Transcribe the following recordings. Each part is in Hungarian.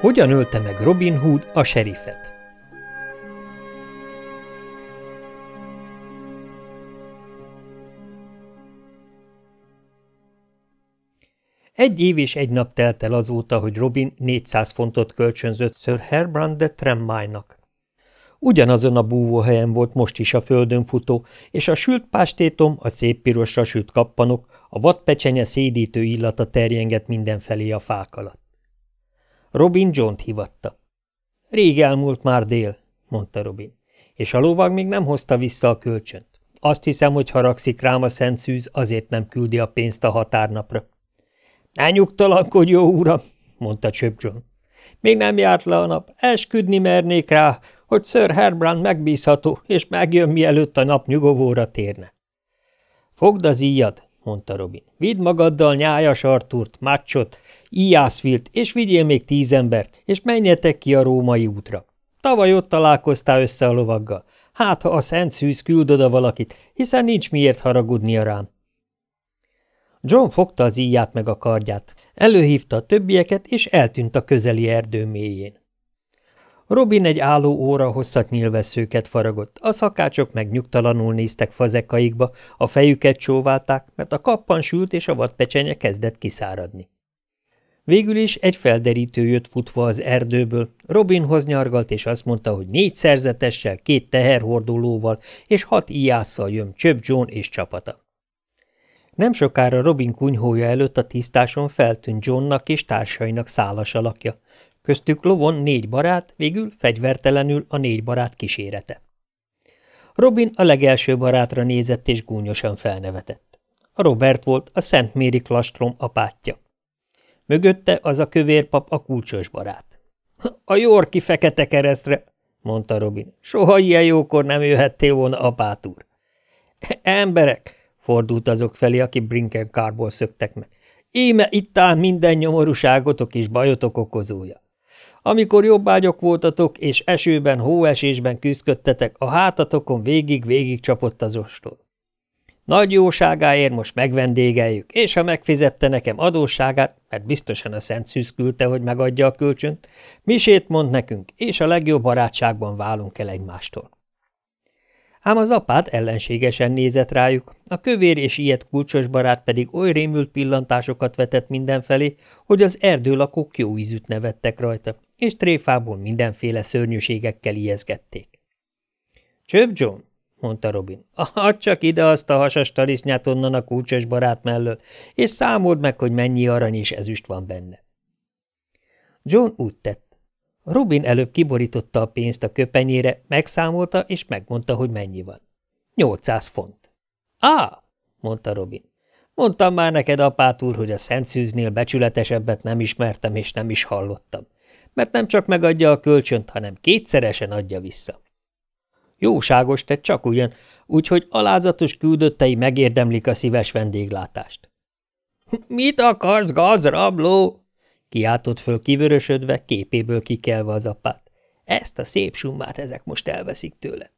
Hogyan ölte meg Robin Hood a serifet? Egy év és egy nap telt el azóta, hogy Robin 400 fontot kölcsönzött Sir Herbrand de Tremmájnak. Ugyanazon a búvóhelyen volt most is a földön futó, és a sült pástétom, a szép pirosra sült kappanok, a vadpecsenye szédítő illata terjengett mindenfelé a fák alatt. Robin John-t hívatta. Rég elmúlt már dél, mondta Robin, és a lovag még nem hozta vissza a kölcsönt. Azt hiszem, hogy haragszik rám a szent szűz, azért nem küldi a pénzt a határnapra. Ne nyugtalankodj, jó uram, mondta Csöp John. Még nem járt le a nap, esküdni mernék rá, hogy Sir Herbrand megbízható, és megjön, mielőtt a nap nyugovóra térne. Fogd az íjad, mondta Robin. Vidd magaddal nyájas Artúrt, Mácsot, Iászvilt, és vigyél még tíz embert, és menjetek ki a római útra. Tavaly ott találkoztál össze a lovaggal. Hát, ha a szent szűz küld oda valakit, hiszen nincs miért haragudnia rám. John fogta az íját meg a kardját, előhívta a többieket, és eltűnt a közeli erdő mélyén. Robin egy álló óra hosszat nyilvesszőket faragott, a szakácsok meg nyugtalanul néztek fazekaikba, a fejüket csóválták, mert a kappan sült és a vadpecsenye kezdett kiszáradni. Végül is egy felderítő jött futva az erdőből, Robinhoz nyargalt, és azt mondta, hogy négy szerzetessel, két teherhordulóval és hat ijásszal jön Csöp John és csapata. Nem sokára Robin kunyhója előtt a tisztáson feltűnt Johnnak és társainak szálas alakja, köztük lovon négy barát, végül fegyvertelenül a négy barát kísérete. Robin a legelső barátra nézett és gúnyosan felnevetett. A Robert volt a Szent Méri klastrom apátja. Mögötte az a kövérpap a kulcsos barát. – A Yorki fekete keresztre! – mondta Robin. – Soha ilyen jókor nem jöhettél volna, apát úr. – Emberek! – fordult azok felé, aki Brinken kárból szöktek meg. – Íme itt áll minden nyomorúságotok és bajotok okozója. Amikor jobbágyok voltatok, és esőben, hóesésben küzdködtetek, a hátatokon végig-végig csapott az ostor. Nagy jóságáért most megvendégeljük, és ha megfizette nekem adósságát, mert biztosan a Szent Szűz küldte, hogy megadja a kölcsönt, misét mond nekünk, és a legjobb barátságban válunk el egymástól. Ám az apát ellenségesen nézett rájuk, a kövér és ilyet kulcsos barát pedig oly rémült pillantásokat vetett mindenfelé, hogy az erdőlakók jó ízűt nevettek rajta, és tréfából mindenféle szörnyűségekkel ijeszgették. – Csöp John! – mondta Robin. – Add csak ide azt a hasas talisznyát onnan a kulcsos barát mellől, és számold meg, hogy mennyi arany és ezüst van benne. John úgy tett. Robin előbb kiborította a pénzt a köpenyére, megszámolta, és megmondta, hogy mennyi van. 800 font. Á, mondta Robin. Mondtam már neked, apát úr, hogy a Szent Szűznél becsületesebbet nem ismertem, és nem is hallottam. Mert nem csak megadja a kölcsönt, hanem kétszeresen adja vissza. Jóságos te csak ugyan, úgyhogy alázatos küldöttei megérdemlik a szíves vendéglátást. – Mit akarsz, gazrabló? Kiáltott föl kivörösödve, képéből kikelve az apát. Ezt a szép summát ezek most elveszik tőle.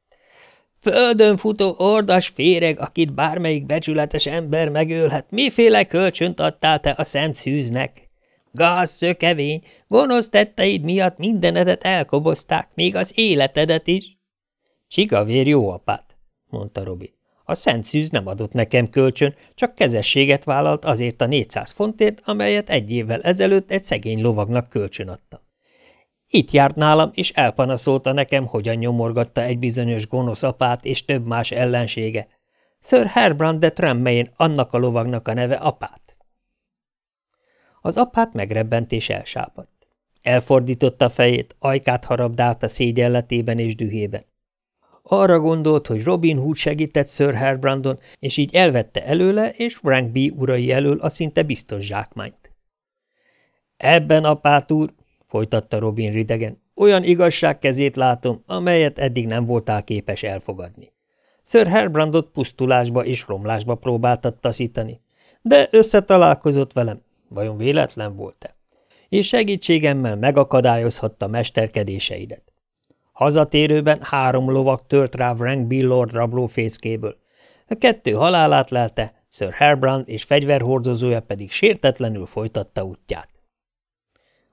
Földön futó ordas féreg, akit bármelyik becsületes ember megölhet, miféle kölcsönt adtál te a szent szűznek? Gáz, szökevény, gonosz tetteid miatt mindenedet elkobozták, még az életedet is. Csigavér jó apát, mondta Robi. A Szent Szűz nem adott nekem kölcsön, csak kezességet vállalt azért a 400 fontért, amelyet egy évvel ezelőtt egy szegény lovagnak kölcsön adta. Itt járt nálam, és elpanaszolta nekem, hogyan nyomorgatta egy bizonyos gonosz apát és több más ellensége. Sir Herbrand de Tremmein, annak a lovagnak a neve apát. Az apát megrebbent és elsápadt. Elfordította a fejét, ajkát harabdált szégyenletében és dühében. Arra gondolt, hogy Robin Hood segített Sir Herbrandon, és így elvette előle és Frank B. urai elől a szinte biztos zsákmányt. Ebben, apát úr, folytatta Robin ridegen, olyan igazság kezét látom, amelyet eddig nem voltál képes elfogadni. Sir Herbrandot pusztulásba és romlásba próbáltad taszítani, de összetalálkozott velem, vajon véletlen volt-e? És segítségemmel megakadályozhatta mesterkedéseidet. Hazatérőben három lovak tört rá Frank Billord rablófészkéből. A kettő halálát lelte, Sir Herbrand és fegyverhordozója pedig sértetlenül folytatta útját.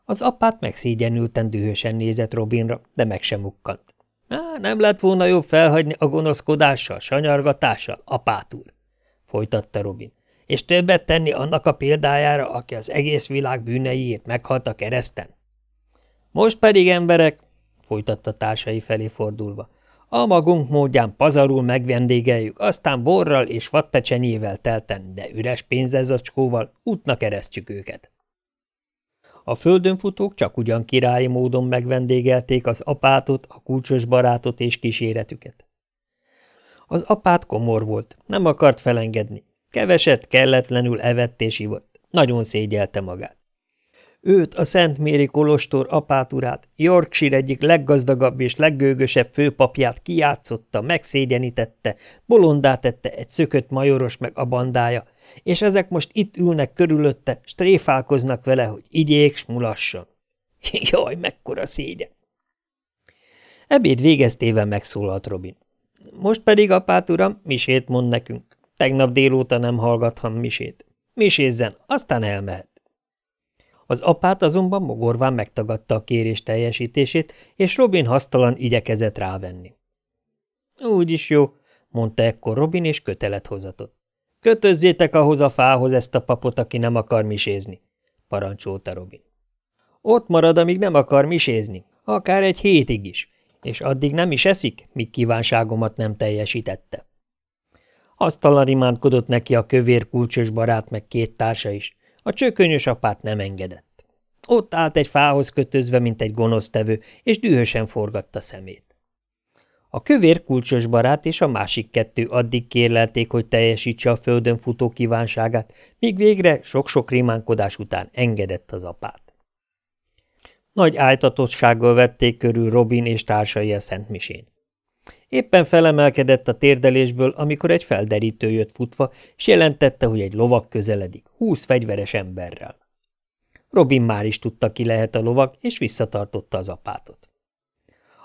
Az apát megszégyenülten dühösen nézett Robinra, de meg sem mukkant. – Nem lett volna jobb felhagyni a gonoszkodással, sanyargatással, apát úr? – folytatta Robin. – És többet tenni annak a példájára, aki az egész világ bűneiért meghalt a kereszten? – Most pedig, emberek – folytatta társai felé fordulva, a magunk módján pazarul megvendégeljük, aztán borral és vadpecsenyével telten, de üres pénzezacskóval útna keresztjük őket. A földön futók csak ugyan királyi módon megvendégelték az apátot, a kulcsos barátot és kíséretüket. Az apát komor volt, nem akart felengedni. Keveset, kelletlenül evett és ivott. Nagyon szégyelte magát. Őt, a Szent Méri Kolostor apáturát, Yorkshire egyik leggazdagabb és leggőgösebb főpapját kijátszotta, megszégyenítette, bolondá tette egy szökött majoros meg a bandája, és ezek most itt ülnek körülötte, stréfálkoznak vele, hogy igyék, s mulasson. Jaj, mekkora szégyen! Ebéd végeztével megszólalt Robin. Most pedig, apát uram, misét mond nekünk. Tegnap délóta nem hallgathan misét. Misézzen, aztán elmehet. Az apát azonban mogorván megtagadta a kérés teljesítését, és Robin hasztalan igyekezett rávenni. Úgy is jó, mondta ekkor Robin, és kötelet hozatott. Kötözzétek ahhoz a fához ezt a papot, aki nem akar misézni, parancsolta Robin. Ott marad, amíg nem akar misézni, akár egy hétig is, és addig nem is eszik, míg kívánságomat nem teljesítette. Asztalan imándkodott neki a kövér kulcsos barát meg két társa is, a csökönyös apát nem engedett. Ott állt egy fához kötözve, mint egy gonosztevő, és dühösen forgatta szemét. A kövér kulcsos barát és a másik kettő addig kérlelték, hogy teljesítse a földön futó kívánságát, míg végre sok-sok rimánkodás után engedett az apát. Nagy ájtatossággal vették körül Robin és társai a Szent Misén. Éppen felemelkedett a térdelésből, amikor egy felderítő jött futva, és jelentette, hogy egy lovak közeledik, húsz fegyveres emberrel. Robin már is tudta, ki lehet a lovag, és visszatartotta az apátot.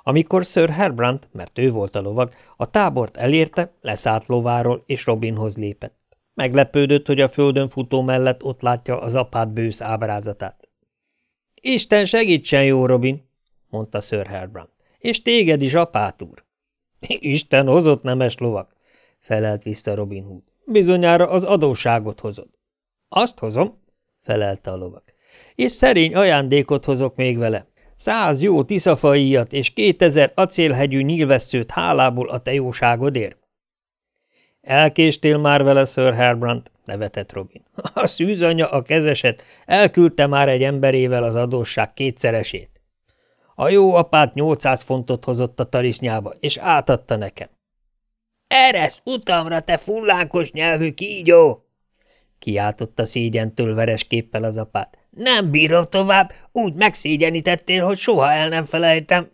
Amikor Sir Herbrand, mert ő volt a lovag, a tábort elérte, leszállt lováról, és Robinhoz lépett. Meglepődött, hogy a földön futó mellett ott látja az apát bősz ábrázatát. – Isten segítsen, jó Robin! – mondta Sir Herbrand. – És téged is, apát úr! Isten hozott nemes lovak, felelt vissza Robin Hood. Bizonyára az adóságot hozod. Azt hozom, felelte a lovak. És szerény ajándékot hozok még vele. Száz jó tiszafaiat és kétezer acélhegyű nyílvesszőt hálából a te jóságodért. Elkéstél már vele, Sir Herbrand, nevetett Robin. A szűzanya, a kezeset elküldte már egy emberével az adósság kétszeresét. A jó apát 800 fontot hozott a tarisznyába, és átadta nekem. – Eresz utamra, te fullánkos nyelvű kígyó! – kiáltotta szégyentől veres képpel az apát. – Nem bírom tovább, úgy megszégyenítettél, hogy soha el nem felejtem.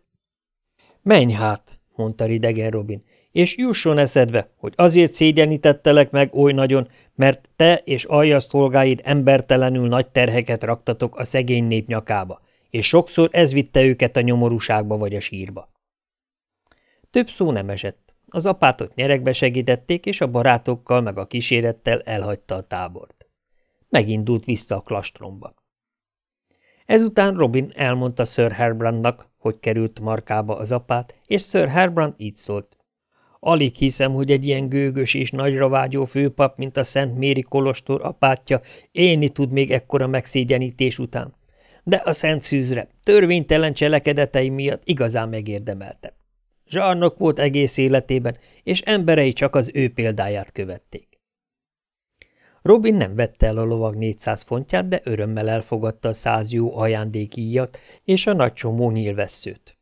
– Menj hát! – mondta ridegen Robin, – és jusson eszedbe, hogy azért szégyenítettelek meg oly nagyon, mert te és aljas szolgáid embertelenül nagy terheket raktatok a szegény nép nyakába, és sokszor ez vitte őket a nyomorúságba vagy a sírba. Több szó nem esett. Az apátot nyerekbe segítették, és a barátokkal meg a kísérettel elhagyta a tábort. Megindult vissza a klastromba. Ezután Robin elmondta Sir Herbrandnak, hogy került markába az apát, és Sir Herbrand így szólt. Alig hiszem, hogy egy ilyen gőgös és nagyra vágyó főpap, mint a Szent Méri Kolostor apátja, élni tud még ekkora megszégyenítés után de a szent szűzre, törvénytelen cselekedetei miatt igazán megérdemelte. Zsarnok volt egész életében, és emberei csak az ő példáját követték. Robin nem vette el a lovag 400 fontját, de örömmel elfogadta a száz jó ajándékíjat és a nagy csomó nyílvesszőt.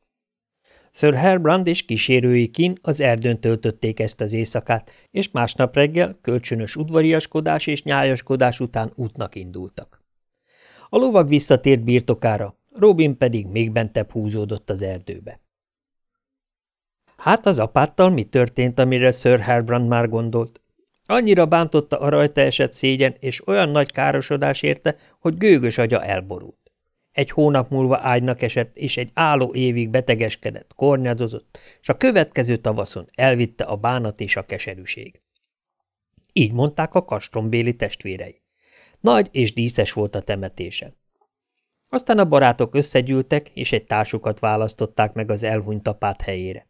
Sir Herbrand és kísérői kin az erdőn töltötték ezt az éjszakát, és másnap reggel kölcsönös udvariaskodás és nyájaskodás után útnak indultak. A lovag visszatért birtokára, Robin pedig még bentebb húzódott az erdőbe. Hát az apáttal mi történt, amire Sir Herbrand már gondolt? Annyira bántotta a rajta esett szégyen, és olyan nagy károsodás érte, hogy gőgös agya elborult. Egy hónap múlva ágynak esett, és egy álló évig betegeskedett, kornyadozott, és a következő tavaszon elvitte a bánat és a keserűség. Így mondták a kastrombéli testvérei. Nagy és díszes volt a temetése. Aztán a barátok összegyűltek, és egy társukat választották meg az elhunyt apát helyére.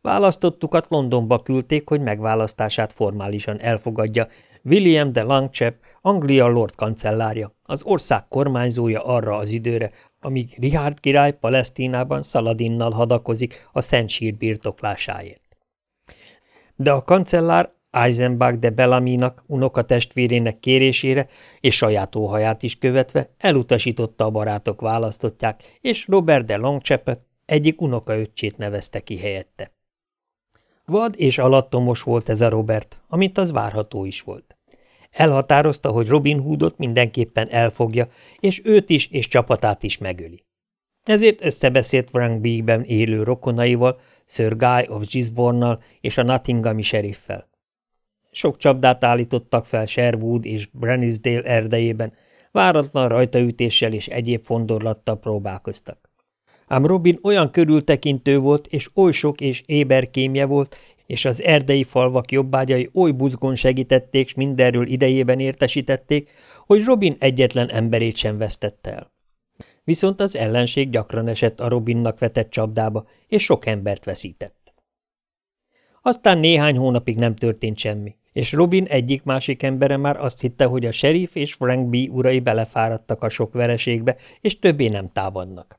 Választottukat Londonba küldték, hogy megválasztását formálisan elfogadja William de Langchap, Anglia Lord kancellárja, az ország kormányzója arra az időre, amíg Richard király Palesztinában Szaladinnal hadakozik a Szent Sír birtoklásáért. De a kancellár Eisenbach de Bellamy-nak, unokatestvérének kérésére és saját óhaját is követve elutasította a barátok választotják, és Robert de Longchape egyik unokaöccsét nevezte ki helyette. Vad és alattomos volt ez a Robert, amint az várható is volt. Elhatározta, hogy Robin Hoodot mindenképpen elfogja, és őt is és csapatát is megöli. Ezért összebeszélt Frank B-ben élő rokonaival, Sir Guy of Gisbornal és a Nottinghami seriffel. Sok csapdát állítottak fel Sherwood és Brennisdale erdejében, váratlan rajtaütéssel és egyéb fondorlattal próbálkoztak. Ám Robin olyan körültekintő volt, és oly sok és éber kémje volt, és az erdei falvak jobbágyai oly buzgon segítették, s mindenről idejében értesítették, hogy Robin egyetlen emberét sem vesztette el. Viszont az ellenség gyakran esett a Robinnak vetett csapdába, és sok embert veszített. Aztán néhány hónapig nem történt semmi, és Robin egyik-másik embere már azt hitte, hogy a sheriff és Frank B. urai belefáradtak a sok vereségbe, és többé nem támadnak.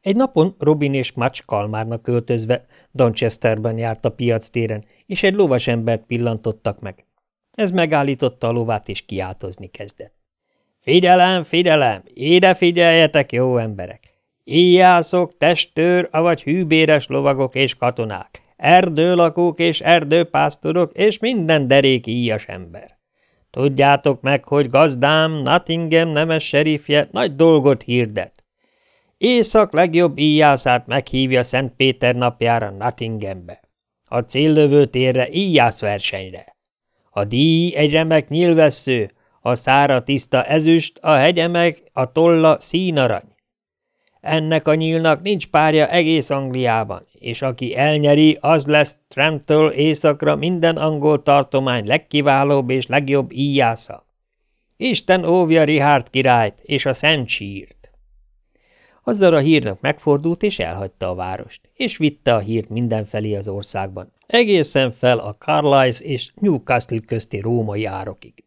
Egy napon Robin és Match Kalmárnak költözve Donchesterben járt a piac téren, és egy lovas embert pillantottak meg. Ez megállította a lovát, és kiáltozni kezdett. – Figyelem, figyelem! Ide figyeljetek, jó emberek! Íjászok, testőr, avagy hűbéres lovagok és katonák, erdőlakók és erdőpásztorok, és minden derék íjas ember. Tudjátok meg, hogy gazdám, Nottingham nemes serifje nagy dolgot hirdet. Észak legjobb íjászát meghívja Szent Péter napjára Nottinghambe. A céllövő térre íjász versenyre. A díj egy remek nyilvessző, a szára tiszta ezüst, a hegye meg a tolla színarany. Ennek a nyílnak nincs párja egész Angliában, és aki elnyeri, az lesz Tramtől északra minden angol tartomány legkiválóbb és legjobb íjásza. Isten óvja Richard királyt és a Szent sírt. Azzal a hírnek megfordult, és elhagyta a várost, és vitte a hírt mindenfelé az országban, egészen fel a Carlisle és Newcastle közti római árokig.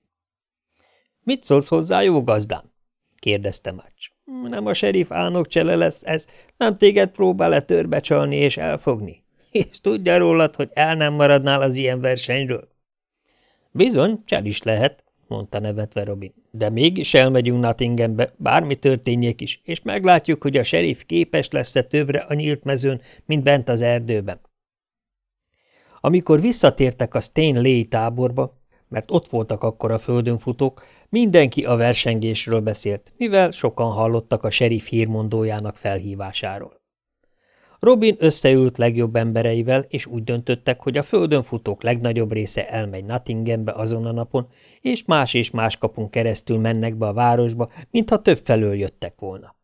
– Mit szólsz hozzá, jó gazdám? – kérdezte Mács. – Nem a serif csele lesz ez, nem téged próbál-e törbe csalni és elfogni? És tudja rólad, hogy el nem maradnál az ilyen versenyről? – Bizony, csel is lehet, mondta nevetve Robin. De mégis elmegyünk Nottinghambe, bármi történjék is, és meglátjuk, hogy a serif képes lesz-e többre a nyílt mezőn, mint bent az erdőben. Amikor visszatértek a Stain Lay táborba, mert ott voltak akkor a földön futók, mindenki a versengésről beszélt, mivel sokan hallottak a serif hírmondójának felhívásáról. Robin összeült legjobb embereivel, és úgy döntöttek, hogy a földön futók legnagyobb része elmegy Nottinghambe azon a napon, és más és más kapun keresztül mennek be a városba, mintha több felől jöttek volna.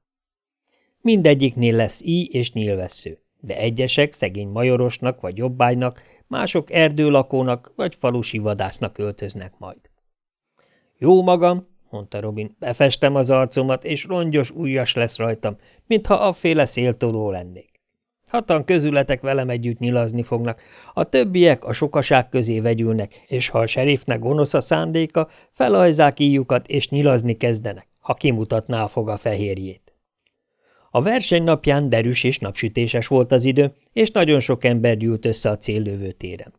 Mindegyiknél lesz íj és nyílvessző, de egyesek szegény majorosnak vagy jobbágynak, mások erdőlakónak vagy falusi vadásznak öltöznek majd. Jó magam, mondta Robin, befestem az arcomat, és rongyos ujjas lesz rajtam, mintha afféle széltoló lennék. Hatan közületek velem együtt nyilazni fognak, a többiek a sokaság közé vegyülnek, és ha a serifnek gonosz a szándéka, felajzák íjukat és nyilazni kezdenek, ha kimutatná a foga fehérjét. A verseny napján derűs és napsütéses volt az idő, és nagyon sok ember gyűlt össze a céllövő téren.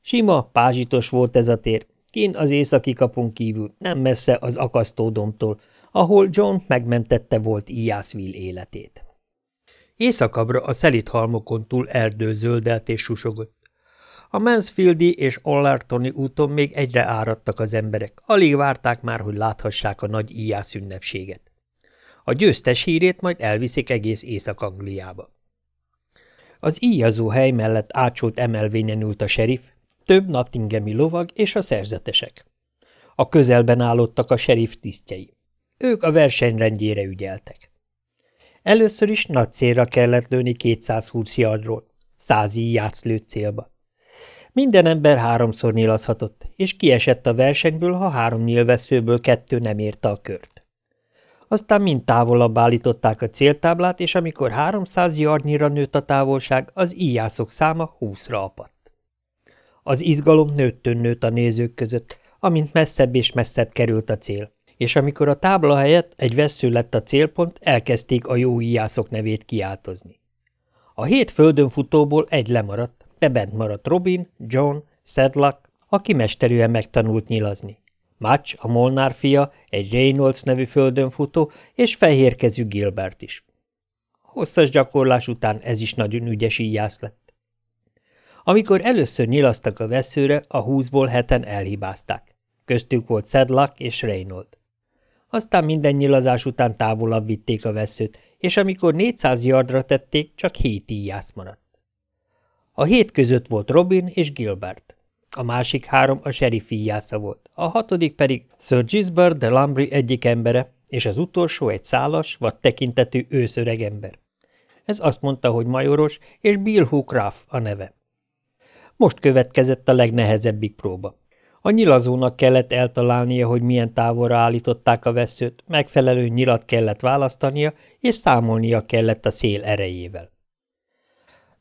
Sima, pázsitos volt ez a tér, kín az északi kapun kívül, nem messze az akasztódomtól, ahol John megmentette volt Ijászville életét. Északabbra a szelit halmokon túl erdő zöldelt és susogott. A Mansfieldi és Ollartoni úton még egyre áradtak az emberek, alig várták már, hogy láthassák a nagy íjász ünnepséget. A győztes hírét majd elviszik egész Észak-Angliába. Az íjazó hely mellett átsult emelvényen ült a serif, több Nottinghami lovag és a szerzetesek. A közelben állottak a serif tisztjei. Ők a versenyrendjére ügyeltek. Először is nagy célra kellett lőni 220 yardról, száz játsz lőtt célba. Minden ember háromszor nyilazhatott, és kiesett a versenyből, ha három nyilvesszőből kettő nem érte a kört. Aztán mind távolabb állították a céltáblát, és amikor 300 yardnyira nőtt a távolság, az íjászok száma húszra apadt. Az izgalom nőttön nőtt a nézők között, amint messzebb és messzebb került a cél, és amikor a tábla helyett egy vesző lett a célpont, elkezdték a jó íjászok nevét kiáltozni. A hét földön futóból egy lemaradt, de maradt Robin, John, Sedlak, aki mesterűen megtanult nyilazni. Match, a Molnár fia, egy Reynolds nevű földön futó, és fehérkezű Gilbert is. Hosszas gyakorlás után ez is nagyon ügyes íjász lett. Amikor először nyilasztak a veszőre, a húszból heten elhibázták. Köztük volt Sedlak és Reynold. Aztán minden nyilazás után távolabb vitték a veszőt, és amikor 400 yardra tették, csak hét íjász maradt. A hét között volt Robin és Gilbert. A másik három a sheriff íjásza volt, a hatodik pedig Sir Gisbert de Lambry egyik embere, és az utolsó egy szálas, vagy tekintetű őszöreg ember. Ez azt mondta, hogy majoros, és Bill Hook Ruff a neve. Most következett a legnehezebbik próba. A nyilazónak kellett eltalálnia, hogy milyen távolra állították a veszőt, megfelelő nyilat kellett választania, és számolnia kellett a szél erejével.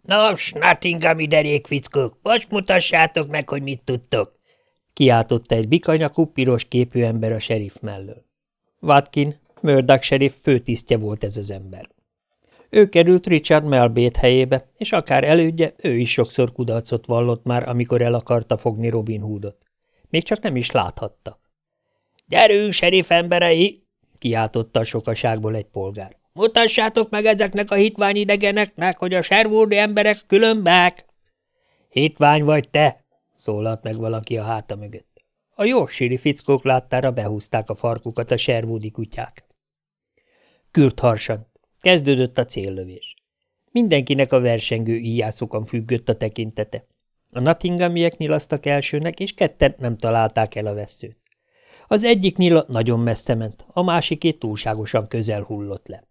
Nos, Nottinghami derékfickók, most mutassátok meg, hogy mit tudtok! kiáltotta egy bikanyakú, piros képű ember a serif mellől. Watkin, Murdoch serif főtisztje volt ez az ember. Ő került Richard Melbét helyébe, és akár elődje, ő is sokszor kudarcot vallott már, amikor el akarta fogni Robin Hoodot. Még csak nem is láthatta. – Gyerünk, serif emberei! – kiáltotta a sokaságból egy polgár. Mutassátok meg ezeknek a hitványidegeneknek, hogy a servúdi emberek különbek! Hitvány vagy te! szólalt meg valaki a háta mögött. A Yorkshire fickók láttára behúzták a farkukat a servúdi kutyák. Kürt harsant. Kezdődött a céllövés. Mindenkinek a versengő íjászokon függött a tekintete. A Nottinghamiek nyilasztak elsőnek, és ketten nem találták el a veszőt. Az egyik nyila nagyon messze ment, a másikét túlságosan közel hullott le.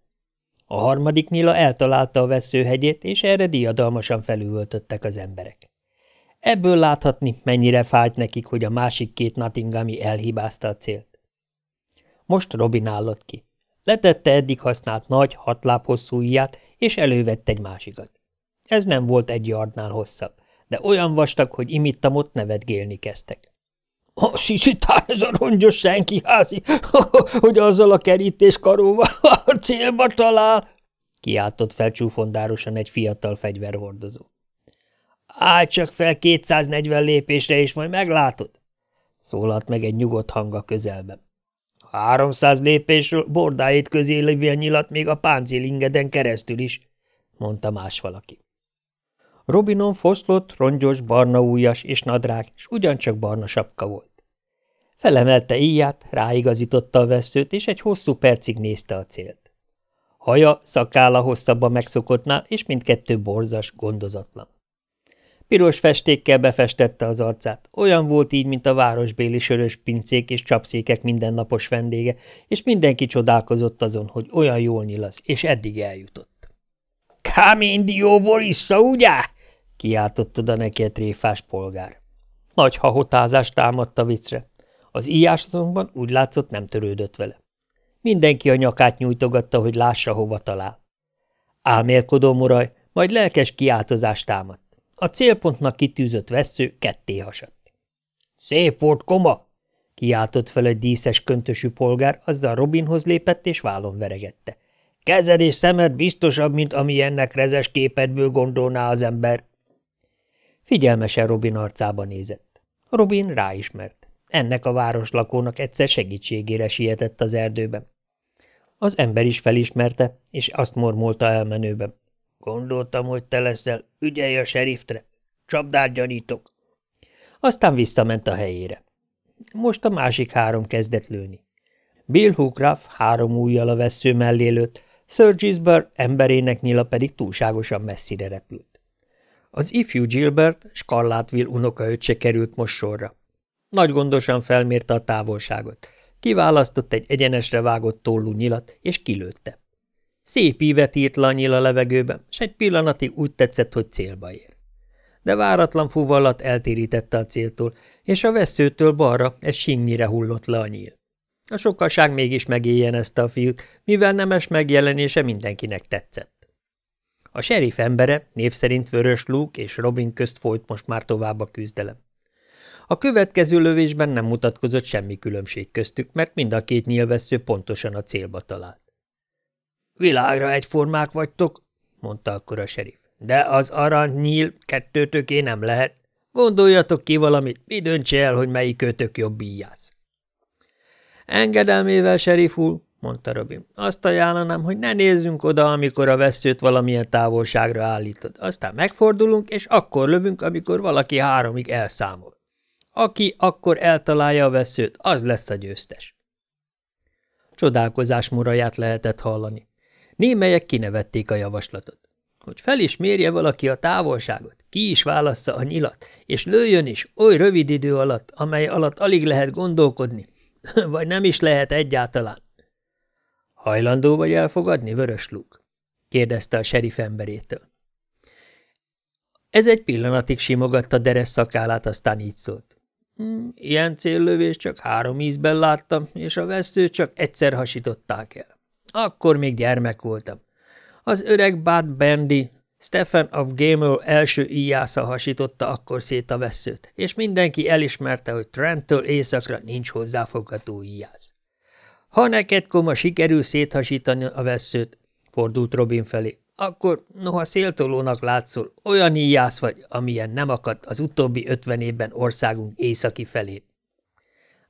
A harmadik nyila eltalálta a veszőhegyét, és erre diadalmasan felülöltöttek az emberek. Ebből láthatni, mennyire fájt nekik, hogy a másik két Nottinghami elhibázta a célt. Most Robin állott ki. Letette eddig használt nagy, hatláb hosszú ujját, és elővett egy másikat. Ez nem volt egy yardnál hosszabb, de olyan vastag, hogy imittamot nevetgélni kezdtek. – A sisitán ez a rongyos senki házi, hogy azzal a kerítés karóval a célba talál! – kiáltott fel csúfondárosan egy fiatal fegyverhordozó. – Állj csak fel 240 lépésre, és majd meglátod! – szólalt meg egy nyugodt hang a közelben. – 300 lépésről bordáit közé lévő nyilat még a páncélingeden keresztül is – mondta más valaki. Robinon foszlott, rongyos, barna ujjas és nadrág, és ugyancsak barna sapka volt. Felemelte íját, ráigazította a veszőt, és egy hosszú percig nézte a célt. Haja, szakála hosszabb a megszokottnál, és mindkettő borzas, gondozatlan. Piros festékkel befestette az arcát, olyan volt így, mint a városbéli sörös pincék és csapszékek mindennapos vendége, és mindenki csodálkozott azon, hogy olyan jól nyilaz, és eddig eljutott. – Kámin dióból issza, ugye? kiáltott oda neki a tréfás polgár. Nagy hahotázást támadta viccre. Az íjás azonban úgy látszott nem törődött vele. Mindenki a nyakát nyújtogatta, hogy lássa, hova talál. Álmélkodó moraj, majd lelkes kiáltozást támadt. A célpontnak kitűzött vesző ketté hasadt. – Szép volt, koma! – kiáltott fel egy díszes köntösű polgár, azzal Robinhoz lépett és vállon veregette. – Kezed és szemed biztosabb, mint ami ennek rezes képedből gondolná az ember. Figyelmesen Robin arcába nézett. Robin ráismert. Ennek a városlakónak egyszer segítségére sietett az erdőben. Az ember is felismerte, és azt mormolta elmenőben. Gondoltam, hogy te leszel, ügyelj a seriftre. Csapdát gyanítok. Aztán visszament a helyére. Most a másik három kezdett lőni. Bill Hookraff három ujjal a vesző mellé lőtt, Sir Gisbert emberének nyila pedig túlságosan messzire repült. Az ifjú Gilbert, Scarlatville unokaöccse került most sorra. Nagy gondosan felmérte a távolságot. Kiválasztott egy egyenesre vágott tollú nyilat, és kilőtte. Szép ívet írt le a nyil a levegőbe, s egy pillanatig úgy tetszett, hogy célba ér. De váratlan fuvallat eltérítette a céltól, és a veszőtől balra egy simmire hullott le a nyíl. A sokaság mégis megéljen ezt a fiút, mivel nemes megjelenése mindenkinek tetszett. A sheriff embere, név szerint Vörös Luke és Robin közt folyt most már tovább a küzdelem. A következő lövésben nem mutatkozott semmi különbség köztük, mert mind a két nyilvessző pontosan a célba talált. – Világra egyformák vagytok, mondta akkor a serif. De az arany nyíl kettőtöké nem lehet. Gondoljatok ki valamit, mi döntse el, hogy melyik kötök jobb íjász. Engedelmével, serif úr, mondta Robin. Azt ajánlanám, hogy ne nézzünk oda, amikor a veszőt valamilyen távolságra állítod. Aztán megfordulunk, és akkor lövünk, amikor valaki háromig elszámol. Aki akkor eltalálja a veszőt, az lesz a győztes. Csodálkozás moraját lehetett hallani. Némelyek kinevették a javaslatot. Hogy fel is mérje valaki a távolságot, ki is válassza a nyilat, és lőjön is oly rövid idő alatt, amely alatt alig lehet gondolkodni, vagy nem is lehet egyáltalán. Hajlandó vagy elfogadni, Vörös Luk? kérdezte a serif emberétől. Ez egy pillanatig simogatta Deres szakálát, aztán így szólt. Ilyen céllövés csak három ízben láttam, és a vesző csak egyszer hasították el. Akkor még gyermek voltam. Az öreg Bud Bandy, Stephen of Gamel első íjásza hasította akkor szét a veszőt, és mindenki elismerte, hogy Trenttől északra nincs hozzáfogható íjász. Ha neked, koma, sikerül széthasítani a veszőt, fordult Robin felé, akkor, noha széltolónak látszol, olyan íjász vagy, amilyen nem akadt az utóbbi ötven évben országunk északi felé.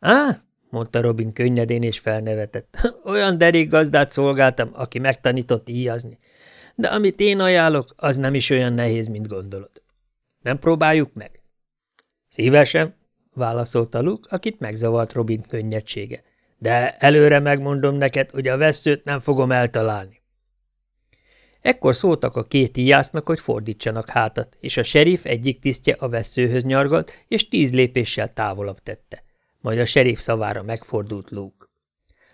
Á, mondta Robin könnyedén és felnevetett. Olyan derék gazdát szolgáltam, aki megtanított íjazni. De amit én ajánlok, az nem is olyan nehéz, mint gondolod. Nem próbáljuk meg? Szívesen, válaszolta Luke, akit megzavart Robin könnyedsége. De előre megmondom neked, hogy a veszőt nem fogom eltalálni. Ekkor szóltak a két íjásznak, hogy fordítsanak hátat, és a serif egyik tisztje a veszőhöz nyargalt, és tíz lépéssel távolabb tette. Majd a serif szavára megfordult Luke.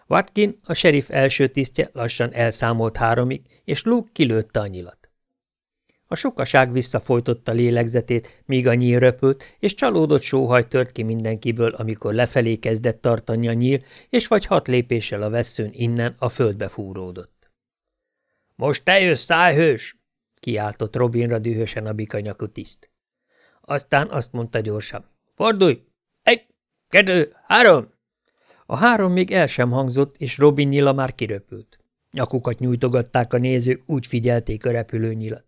Watkin, a serif első tisztje lassan elszámolt háromig, és Luke kilőtte a nyilat. A sokaság visszafolytotta lélegzetét, míg a nyíl röpült, és csalódott sóhaj tört ki mindenkiből, amikor lefelé kezdett tartani a nyíl, és vagy hat lépéssel a veszőn innen a földbe fúródott. – Most te jössz, szájhős! – kiáltott Robinra dühösen a bikanyakú tiszt. Aztán azt mondta gyorsan. – Fordulj! Egy, kettő, három! A három még el sem hangzott, és Robin nyila már kiröpült. Nyakukat nyújtogatták a nézők, úgy figyelték a repülő nyilat.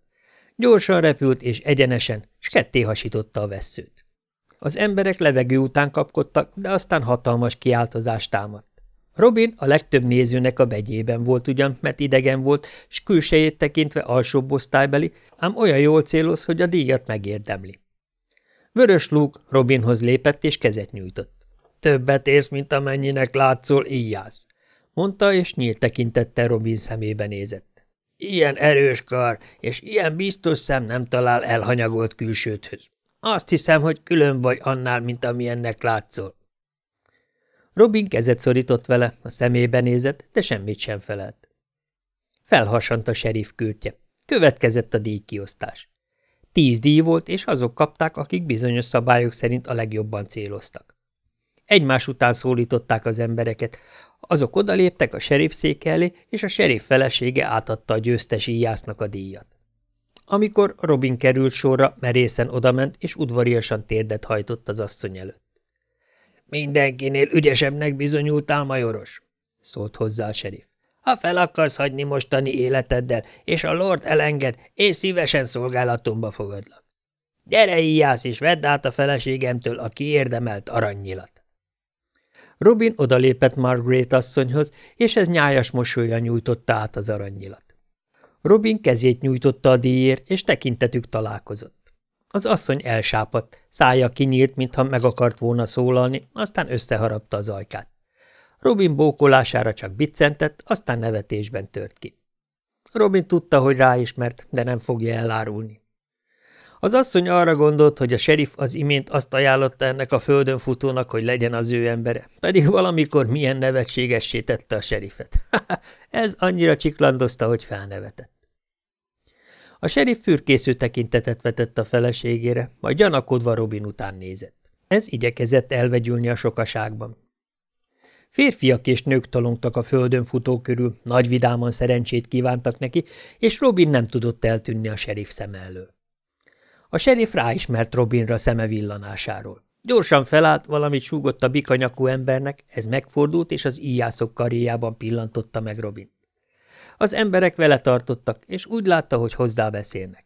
Gyorsan repült, és egyenesen, s ketté hasította a vesszőt. Az emberek levegő után kapkodtak, de aztán hatalmas kiáltozást támadt. Robin a legtöbb nézőnek a begyében volt ugyan, mert idegen volt, s külsejét tekintve alsóbb osztálybeli, ám olyan jól céloz, hogy a díjat megérdemli. Vörös Luke Robinhoz lépett és kezet nyújtott. Többet érsz, mint amennyinek látszol, íjász, mondta, és nyílt tekintette Robin szemébe nézett. Ilyen erős kar, és ilyen biztos szem nem talál elhanyagolt külsődhöz. Azt hiszem, hogy külön vagy annál, mint amilyennek látszol. Robin kezet szorított vele, a szemébe nézett, de semmit sem felelt. Felhasant a serif kürtje. Következett a díjkiosztás. Tíz díj volt, és azok kapták, akik bizonyos szabályok szerint a legjobban céloztak. Egymás után szólították az embereket. Azok odaléptek a serif széke elé, és a serif felesége átadta a győztes íjásznak a díjat. Amikor Robin került sorra, merészen odament, és udvariasan térdet hajtott az asszony előtt. – Mindenkinél ügyesebbnek bizonyultál, majoros – szólt hozzá a serif. – Ha fel akarsz hagyni mostani életeddel, és a lord elenged, én szívesen szolgálatomba fogadlak. Gyere, íjász, és vedd át a feleségemtől a kiérdemelt aranynyilat. Robin odalépett Margaret asszonyhoz, és ez nyájas mosolyan nyújtotta át az aranynyilat. Robin kezét nyújtotta a díjért, és tekintetük találkozott. Az asszony elsápadt, szája kinyílt, mintha meg akart volna szólalni, aztán összeharapta az ajkát. Robin bókolására csak biccentett, aztán nevetésben tört ki. Robin tudta, hogy ráismert, de nem fogja elárulni. Az asszony arra gondolt, hogy a serif az imént azt ajánlotta ennek a földön futónak, hogy legyen az ő embere, pedig valamikor milyen nevetségessé tette a serifet. Ez annyira csiklandozta, hogy felnevetett. A serif fürkésző tekintetet vetett a feleségére, majd gyanakodva Robin után nézett. Ez igyekezett elvegyülni a sokaságban. Férfiak és nők tolongtak a földön futó körül, nagy vidáman szerencsét kívántak neki, és Robin nem tudott eltűnni a serif szem elől. A serif ráismert Robinra szeme villanásáról. Gyorsan felállt, valamit súgott a bikanyakú embernek, ez megfordult, és az íjászok karjában pillantotta meg Robin. Az emberek vele tartottak, és úgy látta, hogy hozzá beszélnek.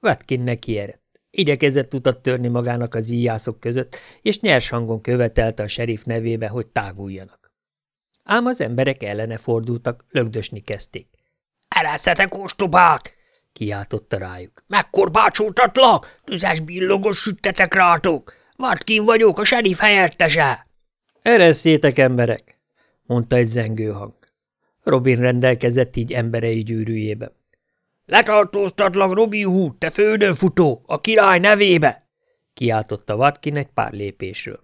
Watkin neki eredt. Igyekezett utat törni magának az íjászok között, és nyers hangon követelte a serif nevébe, hogy táguljanak. Ám az emberek ellene fordultak, lögdösni kezdték. – Eresszetek, ostobák! – kiáltotta rájuk. – Megkorbácsoltatlak! Tüzes billogos süttetek rátok! Watkin vagyok, a serif helyettese! – Eresszétek, emberek! – mondta egy zengő hang. Robin rendelkezett így emberei gyűrűjében. Letartóztatlak, Robin Hood, te földön futó, a király nevébe! kiáltotta Watkin egy pár lépésről.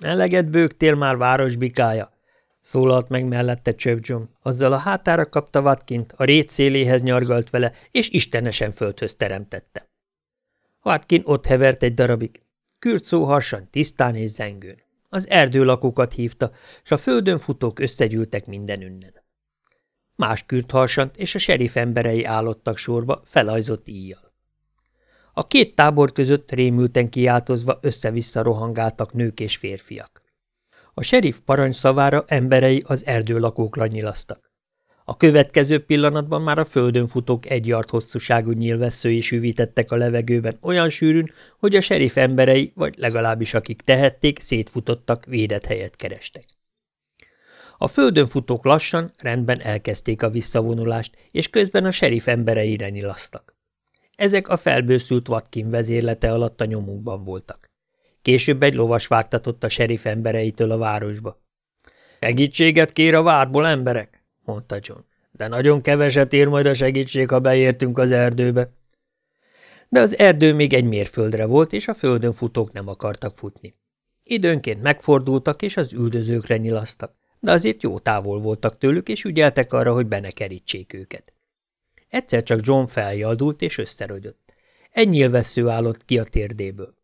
Eleget bőgtél már városbikája, szólalt meg mellette Csöv John. Azzal a hátára kapta Watkint, a rét széléhez nyargalt vele, és istenesen földhöz teremtette. Watkin ott hevert egy darabig. Kürt szó harsan, tisztán és zengőn. Az erdőlakókat hívta, s a földön futók összegyűltek mindenünnen. Más kürt és a serif emberei állottak sorba, felajzott íjjal. A két tábor között rémülten kiáltozva össze-vissza rohangáltak nők és férfiak. A serif parancsszavára emberei az erdőlakókra nyilasztak. A következő pillanatban már a földön futók egy yard hosszúságú nyílvesszői süvítettek a levegőben olyan sűrűn, hogy a serif emberei, vagy legalábbis akik tehették, szétfutottak, védett helyet kerestek. A földön futók lassan, rendben elkezdték a visszavonulást, és közben a serif embereire nyilasztak. Ezek a felbőszült Watkin vezérlete alatt a nyomunkban voltak. Később egy lovas vágtatott a serif embereitől a városba. – Segítséget kér a várból, emberek? – mondta John. – De nagyon keveset ér majd a segítség, ha beértünk az erdőbe. De az erdő még egy mérföldre volt, és a földön futók nem akartak futni. Időnként megfordultak, és az üldözőkre nyilasztak de azért jó távol voltak tőlük, és ügyeltek arra, hogy benekerítsék őket. Egyszer csak John feljaldult és összerögyött. Egy nyilvessző állott ki a térdéből.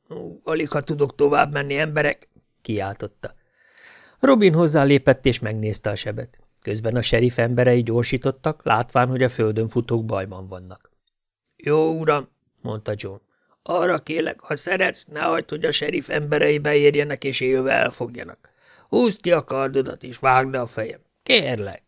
– Alig, ha tudok tovább menni, emberek! – kiáltotta. Robin hozzálépett és megnézte a sebet. Közben a serif emberei gyorsítottak, látván, hogy a földön futók bajban vannak. – Jó, uram! – mondta John. – Arra kélek, ha szeretsz, ne hagyd, hogy a serif emberei beérjenek és élve elfogjanak. Húzd ki a kardodat, és vágd a fejem. Kérlek.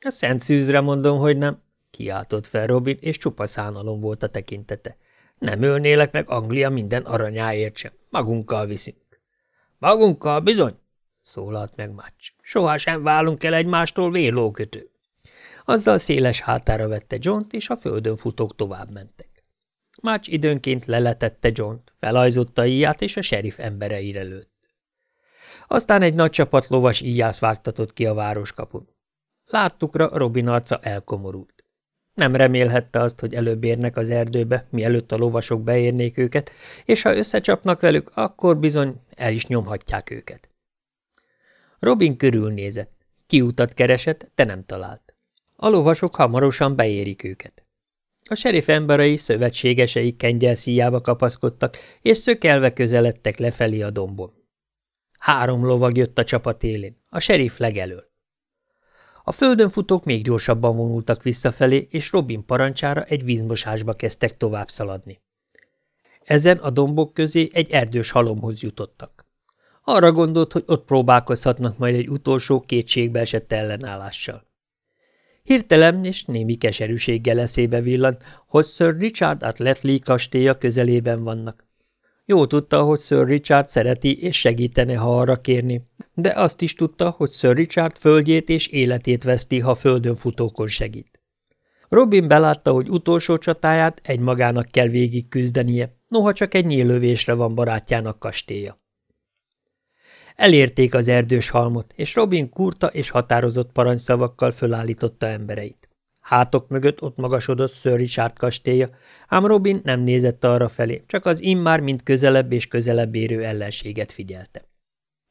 A szent szűzre mondom, hogy nem, kiáltott fel Robin, és csupa szánalom volt a tekintete. Nem ölnélek meg Anglia minden aranyáért sem. Magunkkal viszünk. Magunkkal bizony, szólalt meg Mács. Soha sem válunk el egymástól vélókötő. Azzal széles hátára vette john és a földön futók tovább mentek. Mács időnként leletette John-t, felajzotta íját, és a serif embereire lőtt. Aztán egy nagy csapat lovas íjász vágtatott ki a városkapun. Láttukra Robin arca elkomorult. Nem remélhette azt, hogy előbb érnek az erdőbe, mielőtt a lovasok beérnék őket, és ha összecsapnak velük, akkor bizony el is nyomhatják őket. Robin körülnézett. Kiutat keresett, de nem talált. A lovasok hamarosan beérik őket. A serif emberei szövetségesei kengyel szíjába kapaszkodtak, és szökelve közeledtek lefelé a dombon. Három lovag jött a csapat élén, a serif legelől. A földön futók még gyorsabban vonultak visszafelé, és Robin parancsára egy vízmosásba kezdtek tovább szaladni. Ezen a dombok közé egy erdős halomhoz jutottak. Arra gondolt, hogy ott próbálkozhatnak majd egy utolsó kétségbe esett ellenállással. Hirtelen és némi keserűséggel eszébe villant, hogy Sir Richard Atletley kastélya közelében vannak. Jó tudta, hogy Sir Richard szereti és segítene, ha arra kérni, de azt is tudta, hogy Sir Richard földjét és életét veszti, ha földön futókon segít. Robin belátta, hogy utolsó csatáját egymagának kell végig küzdenie, noha csak egy nyílövésre van barátjának kastélya. Elérték az erdős halmot, és Robin kurta és határozott parancsszavakkal fölállította embereit. Hátok mögött ott magasodott Sir Richard kastélya, ám Robin nem nézett arra felé, csak az immár mind közelebb és közelebb érő ellenséget figyelte.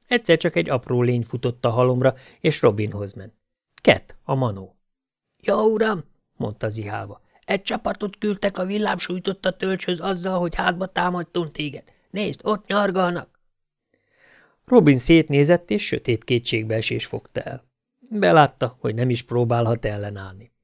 Egyszer csak egy apró lény futott a halomra, és Robinhoz ment. Ket, a manó. – Ja, uram! – mondta zihálva. – Egy csapatot küldtek a villámsújtott a tölcshöz azzal, hogy hátba támadtunk téged. Nézd, ott nyargalnak! Robin szétnézett, és sötét kétségbeesés fogta el. Belátta, hogy nem is próbálhat ellenállni.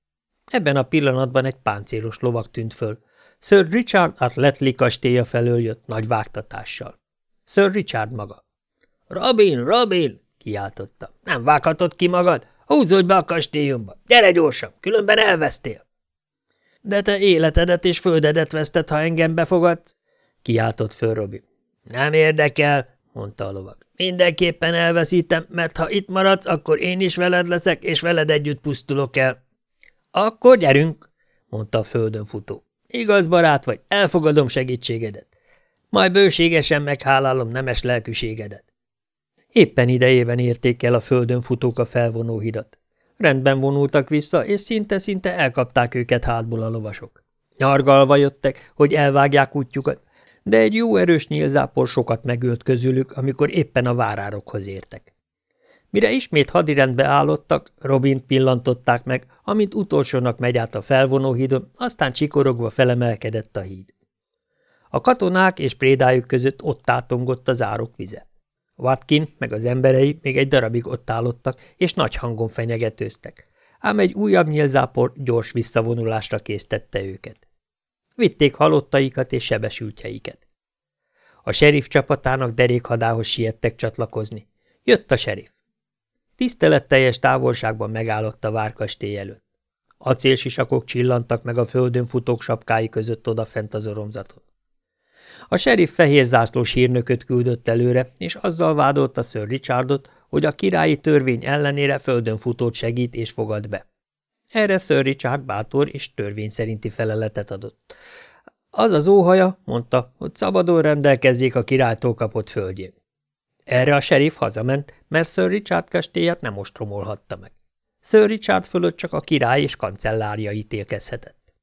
Ebben a pillanatban egy páncélos lovag tűnt föl. Sir Richard Atletley kastélya felől jött nagy vágtatással. Sir Richard maga. – Robin, Robin! – kiáltotta. – Nem vághatod ki magad? Húzódj be a kastélyomba! Gyere gyorsan, különben elvesztél! – De te életedet és földedet veszted, ha engem befogadsz! – kiáltott föl Robin. – Nem érdekel! – mondta a lovag. – Mindenképpen elveszítem, mert ha itt maradsz, akkor én is veled leszek, és veled együtt pusztulok el. – Akkor gyerünk! – mondta a földön futó. – Igaz barát vagy, elfogadom segítségedet. Majd bőségesen meghálálom nemes lelkűségedet. Éppen idejében érték el a földön futók a felvonó hidat. Rendben vonultak vissza, és szinte-szinte elkapták őket hátból a lovasok. Nyargalva jöttek, hogy elvágják útjukat, de egy jó erős nyílzápor sokat megölt közülük, amikor éppen a várárokhoz értek. Mire ismét hadirendbe állottak, Robint pillantották meg, amint utolsónak megy át a felvonóhídon, aztán csikorogva felemelkedett a híd. A katonák és prédájuk között ott átongott az árok vize. Watkin meg az emberei még egy darabig ott állottak, és nagy hangon fenyegetőztek, ám egy újabb nyílzápor gyors visszavonulásra késztette őket. Vitték halottaikat és sebesültjeiket. A serif csapatának derékhadához siettek csatlakozni. Jött a serif. Tiszteletteljes távolságban megállott a várkastély előtt. Acélsisakok csillantak meg a földön futók sapkái között odafent az oromzaton. A sheriff fehér zászlós hírnököt küldött előre, és azzal vádolta Sir Richardot, hogy a királyi törvény ellenére földön futót segít és fogad be. Erre Sir Richard bátor és törvény szerinti feleletet adott. Az az óhaja, mondta, hogy szabadon rendelkezzék a királytól kapott földjén. Erre a sheriff hazament, mert Sir Richard kastélyát nem ostromolhatta meg. Sir Richard fölött csak a király és kancellárja ítélkezhetett.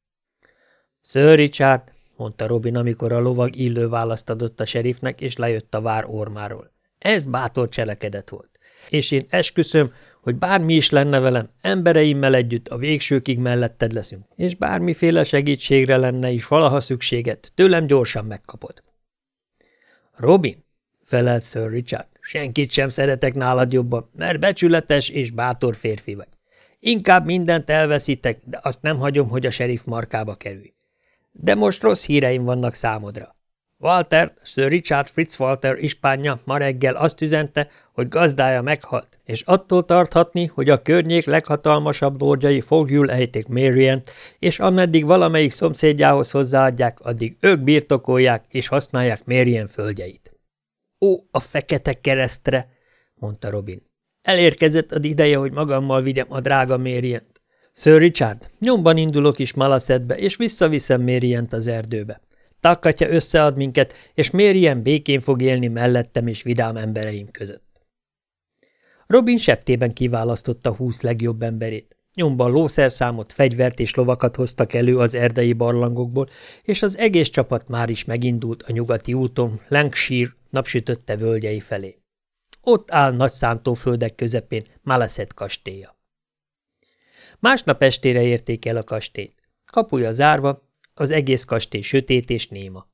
Sir Richard, mondta Robin, amikor a lovag illő választ adott a serifnek, és lejött a vár ormáról. Ez bátor cselekedet volt. És én esküszöm, hogy bármi is lenne velem, embereimmel együtt a végsőkig melletted leszünk, és bármiféle segítségre lenne is valaha szükséged, tőlem gyorsan megkapod. Robin, felelt Sir Richard, senkit sem szeretek nálad jobban, mert becsületes és bátor férfi vagy. Inkább mindent elveszítek, de azt nem hagyom, hogy a serif markába kerülj. De most rossz híreim vannak számodra. Walter, Sir Richard Fritz Walter ispánja ma reggel azt üzente, hogy gazdája meghalt, és attól tarthatni, hogy a környék leghatalmasabb lordjai fogjul ejték marian és ameddig valamelyik szomszédjához hozzáadják, addig ők birtokolják és használják Marian földjeit. Ó, a fekete keresztre, mondta Robin. Elérkezett az ideje, hogy magammal vigyem a drága marian -t. Sir Richard, nyomban indulok is Malaszedbe, és visszaviszem Mérient az erdőbe. Takkatja összead minket, és Mérien békén fog élni mellettem és vidám embereim között. Robin septében kiválasztotta húsz legjobb emberét. Nyomban lószerszámot, fegyvert és lovakat hoztak elő az erdei barlangokból, és az egész csapat már is megindult a nyugati úton Lancashire napsütötte völgyei felé. Ott áll nagy szántóföldek közepén Maleszet kastélya. Másnap estére érték el a kastélyt. Kapuja zárva, az egész kastély sötét és néma.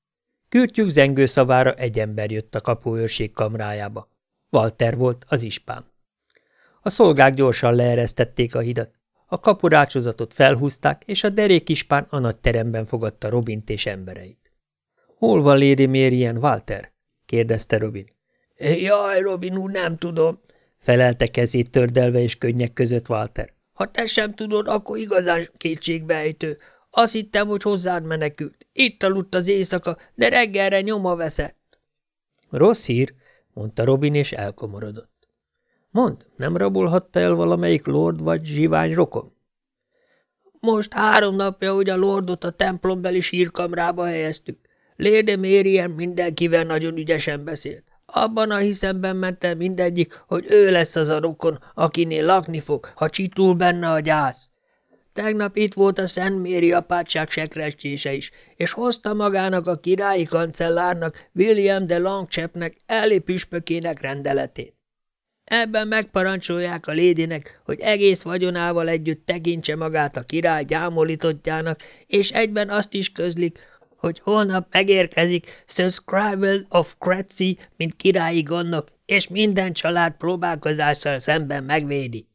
Kürtjük zengő szavára egy ember jött a kapuőrség kamrájába. Walter volt, az ispán. A szolgák gyorsan leeresztették a hidat. A kapurácsozatot felhúzták, és a derék ispán a nagy teremben fogadta Robint és embereit. – Hol van Lady Marian, Walter? – kérdezte Robin. – Jaj, Robin úr, nem tudom – felelte kezét tördelve és könnyek között Walter. Ha te sem tudod, akkor igazán kétségbejtő. Azt hittem, hogy hozzád menekült. Itt aludt az éjszaka, de reggelre nyoma veszett. Rossz hír, mondta Robin, és elkomorodott. Mond, nem rabolhatta el valamelyik lord vagy zsivány rokon? Most három napja, hogy a lordot a templombeli sírkamrába helyeztük. Lady Marian mindenkivel nagyon ügyesen beszélt. Abban a hiszemben ment el mindegyik, hogy ő lesz az a rokon, akinél lakni fog, ha csitul benne a gyász. Tegnap itt volt a Szent Méri apátság sekrestése is, és hozta magának a királyi kancellárnak, William de Longchapnek, Ellie püspökének rendeletét. Ebben megparancsolják a lédinek, hogy egész vagyonával együtt tekintse magát a király gyámolítottjának, és egyben azt is közlik, hogy holnap megérkezik Sir of Cratsy, mint királyi gondnok, és minden család próbálkozással szemben megvédi.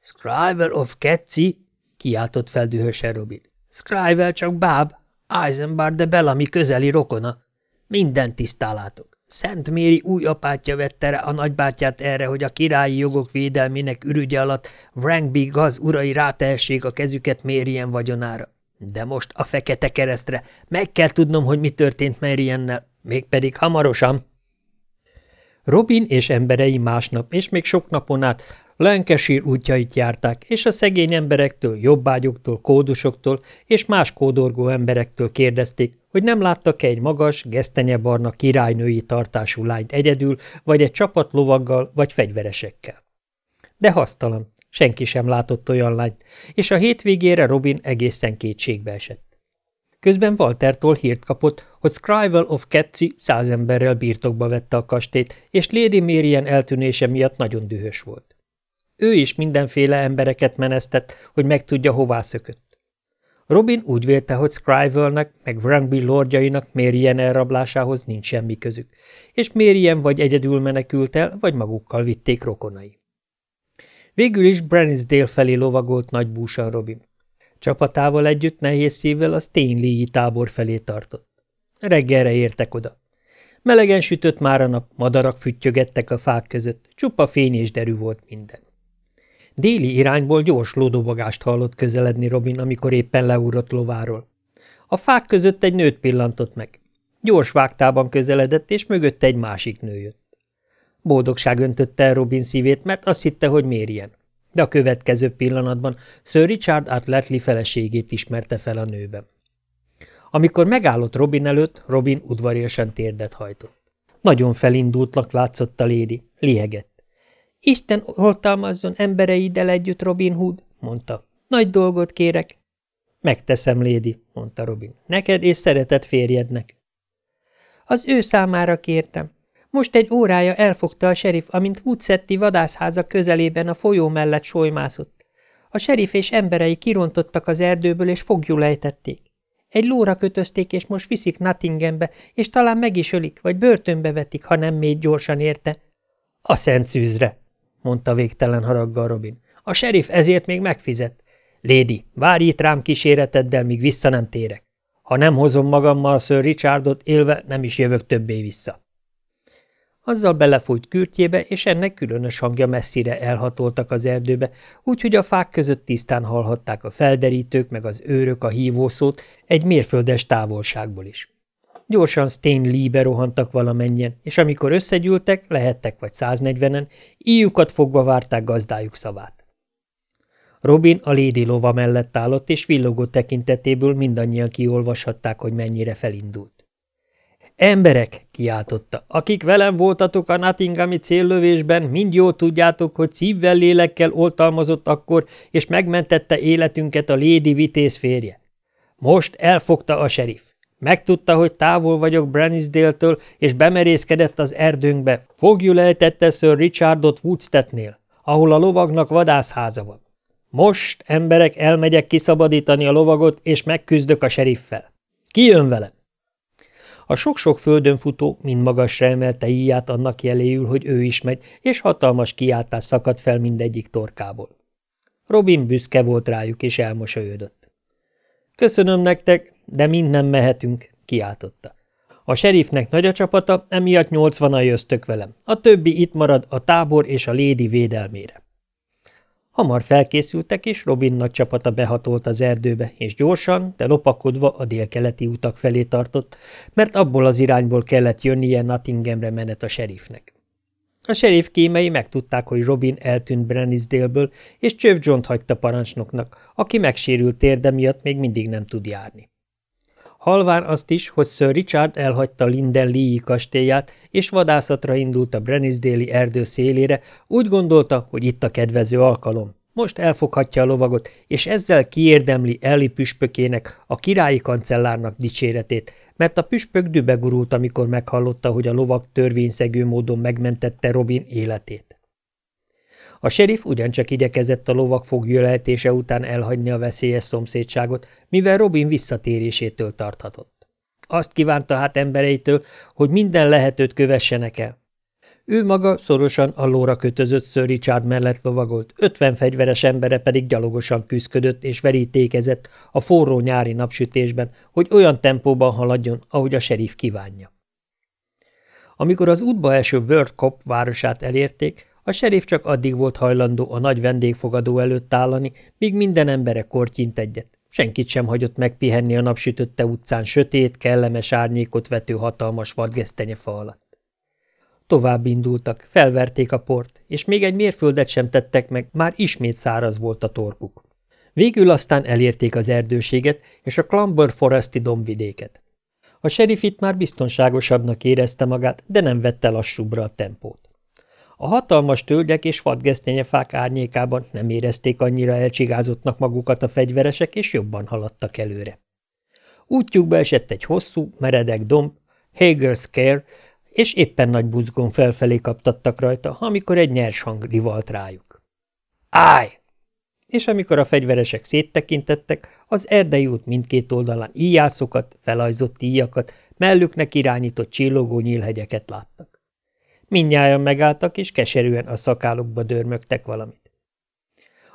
Scriver of Ketzi, kiáltott fel dühösen Robin. Scriver csak báb, Eisenbar de Bellamy közeli rokona. Minden tisztálátok. Szent Méri új apátja vette rá a nagybátyját erre, hogy a királyi jogok védelmének ürügye alatt Wrangby gaz urai rátehessék a kezüket Mérien vagyonára. De most a fekete keresztre meg kell tudnom, hogy mi történt Mériennel, mégpedig hamarosan. Robin és emberei másnap és még sok napon át Lancashire útjait járták, és a szegény emberektől, jobbágyoktól, kódusoktól és más kódorgó emberektől kérdezték, hogy nem láttak-e egy magas, gesztenyebarna királynői tartású lányt egyedül, vagy egy csapat lovaggal, vagy fegyveresekkel. De hasztalan, senki sem látott olyan lányt, és a hétvégére Robin egészen kétségbe esett. Közben Waltertól hírt kapott, hogy Scrivel of Ketzi száz emberrel birtokba vette a kastét, és Lady Marian eltűnése miatt nagyon dühös volt. Ő is mindenféle embereket menesztett, hogy megtudja, hová szökött. Robin úgy vélte, hogy Scrivelnek, meg Wranby lordjainak Marian elrablásához nincs semmi közük, és Marian vagy egyedül menekült el, vagy magukkal vitték rokonai. Végül is Brannisdale felé lovagolt nagy búsan Robin. Csapatával együtt nehéz szívvel a Stanley-i tábor felé tartott. Reggelre értek oda. Melegen sütött már a nap, madarak füttyögettek a fák között, csupa fény és derű volt minden. Déli irányból gyors lódobogást hallott közeledni Robin, amikor éppen leúrott lováról. A fák között egy nőt pillantott meg. Gyors vágtában közeledett, és mögötte egy másik nő jött. Boldogság öntötte Robin szívét, mert azt hitte, hogy mérjen. De a következő pillanatban Sir Richard Atletli feleségét ismerte fel a nőben. Amikor megállott Robin előtt, Robin udvariasan térdet hajtott. Nagyon felindultnak látszott a lédi, liegett. Isten oltalmazzon embereiddel együtt, Robin Hood, mondta. Nagy dolgot kérek. Megteszem, Lédi, mondta Robin. Neked és szeretett férjednek. Az ő számára kértem. Most egy órája elfogta a serif, amint Woodsetti vadászháza közelében a folyó mellett solymászott. A serif és emberei kirontottak az erdőből, és fogjul ejtették. Egy lóra kötözték, és most viszik Nottinghambe, és talán meg is ölik, vagy börtönbe vetik, ha nem még gyorsan érte. A szent szűzre, mondta végtelen haraggal Robin. A serif ezért még megfizet. Lédi, várj itt rám kíséreteddel, míg vissza nem térek. Ha nem hozom magammal Sir Richardot, élve nem is jövök többé vissza. Azzal belefújt kürtjébe, és ennek különös hangja messzire elhatoltak az erdőbe, úgyhogy a fák között tisztán hallhatták a felderítők meg az őrök a hívószót egy mérföldes távolságból is. Gyorsan Stain Lee-be rohantak valamennyien, és amikor összegyűltek, lehettek vagy 140-en, íjukat fogva várták gazdájuk szavát. Robin a lédi lova mellett állott, és villogó tekintetéből mindannyian kiolvashatták, hogy mennyire felindult. Emberek, kiáltotta, akik velem voltatok a Nottinghami céllövésben, mind jól tudjátok, hogy szívvel lélekkel oltalmazott akkor, és megmentette életünket a lédi vitéz férje. Most elfogta a serif. Megtudta, hogy távol vagyok Brannisdale-től, és bemerészkedett az erdőnkbe. Fogjul ejtette Sir Richardot Woodsteadnél, ahol a lovagnak vadászháza van. Most, emberek, elmegyek kiszabadítani a lovagot, és megküzdök a seriffel. Ki jön velem? A sok-sok földön futó mind magasra emelte íját annak jeléül, hogy ő is megy, és hatalmas kiáltás szakadt fel mindegyik torkából. Robin büszke volt rájuk, és elmosolyodott. – Köszönöm nektek, de mind nem mehetünk, kiáltotta. A serifnek nagy a csapata, emiatt nyolcvanan jöztök velem. A többi itt marad a tábor és a lédi védelmére. Hamar felkészültek, és Robin nagy csapata behatolt az erdőbe, és gyorsan, de lopakodva a délkeleti utak felé tartott, mert abból az irányból kellett jönnie Nottinghamre menet a serifnek. A serif kémei megtudták, hogy Robin eltűnt Brennisdale-ből, és Csöv John hagyta parancsnoknak, aki megsérült térde miatt még mindig nem tud járni. Halván azt is, hogy Sir Richard elhagyta Linden Lee kastélyát, és vadászatra indult a Brennisdale-i erdő szélére, úgy gondolta, hogy itt a kedvező alkalom. Most elfoghatja a lovagot, és ezzel kiérdemli Elli püspökének, a királyi kancellárnak dicséretét, mert a püspök dübegurult, amikor meghallotta, hogy a lovag törvényszegő módon megmentette Robin életét. A serif ugyancsak igyekezett a lovak fogjölehetése után elhagyni a veszélyes szomszédságot, mivel Robin visszatérésétől tarthatott. azt kívánta hát embereitől, hogy minden lehetőt kövessenek el. Ő maga szorosan allóra kötözött Sir Richard mellett lovagolt, ötven fegyveres embere pedig gyalogosan küzdködött és verítékezett a forró nyári napsütésben, hogy olyan tempóban haladjon, ahogy a serif kívánja. Amikor az útba eső World Cop városát elérték, a serif csak addig volt hajlandó a nagy vendégfogadó előtt állani, míg minden embere kortyint egyet. Senkit sem hagyott megpihenni a napsütötte utcán sötét, kellemes árnyékot vető hatalmas vadgesztenyefa alatt. Tovább indultak, felverték a port, és még egy mérföldet sem tettek meg, már ismét száraz volt a torkuk. Végül aztán elérték az erdőséget és a Clamber Foresti dombvidéket. A serif itt már biztonságosabbnak érezte magát, de nem vette lassúbbra a tempót. A hatalmas tölgyek és vadgesztenyefák árnyékában nem érezték annyira elcsigázottnak magukat a fegyveresek, és jobban haladtak előre. Útjukba esett egy hosszú, meredek domb, Hager's Care, és éppen nagy buzgón felfelé kaptattak rajta, amikor egy nyers hang rivalt rájuk. Állj! És amikor a fegyveresek széttekintettek, az erdei út mindkét oldalán íjászokat, felajzott íjakat, mellüknek irányított csillogó nyílhegyeket láttak. Mindnyájan megálltak, és keserűen a szakálukba dörmögtek valamit.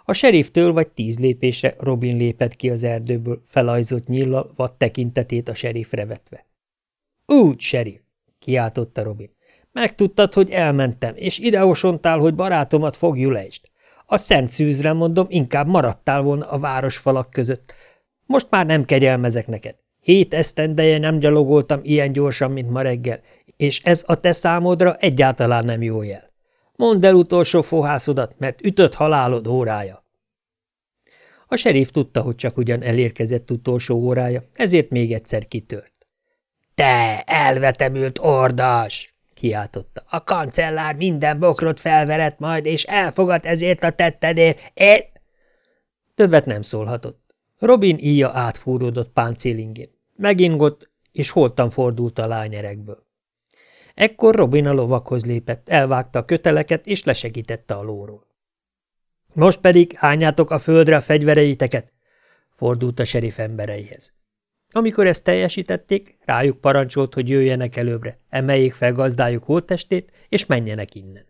A seriftől vagy tíz lépésre Robin lépett ki az erdőből, felajzott nyillal, vad tekintetét a serifre vetve. – Úgy, serif! – kiáltotta Robin. – Megtudtad, hogy elmentem, és ideosontál, hogy barátomat fogjulejtsd. A szent szűzre mondom, inkább maradtál volna a városfalak között. Most már nem kegyelmezek neked. Hét esztendeje nem gyalogoltam ilyen gyorsan, mint ma reggel, és ez a te számodra egyáltalán nem jó jel. Mondd el utolsó fohászodat, mert ütött halálod órája. A serif tudta, hogy csak ugyan elérkezett utolsó órája, ezért még egyszer kitört. – Te, elvetemült ordás! – kiáltotta. – A kancellár minden bokrot felverett majd, és elfogad ezért a tettedért. Én... Többet nem szólhatott. Robin íja átfúródott páncélingén. Megingott, és holtan fordult a lányerekből. Ekkor Robin a lovakhoz lépett, elvágta a köteleket, és lesegítette a lóról. Most pedig hányátok a földre a fegyvereiteket, fordult a serif embereihez. Amikor ezt teljesítették, rájuk parancsolt, hogy jöjjenek előbbre, emeljék fel gazdájuk holttestét, és menjenek innen.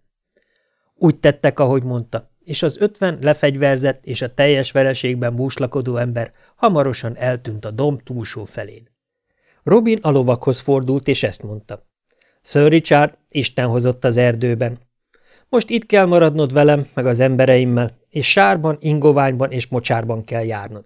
Úgy tettek, ahogy mondta, és az ötven lefegyverzett és a teljes vereségben búslakodó ember hamarosan eltűnt a domb túlsó felén. Robin a lovakhoz fordult, és ezt mondta. Sir Richard, Isten hozott az erdőben. Most itt kell maradnod velem, meg az embereimmel, és sárban, ingoványban és mocsárban kell járnod.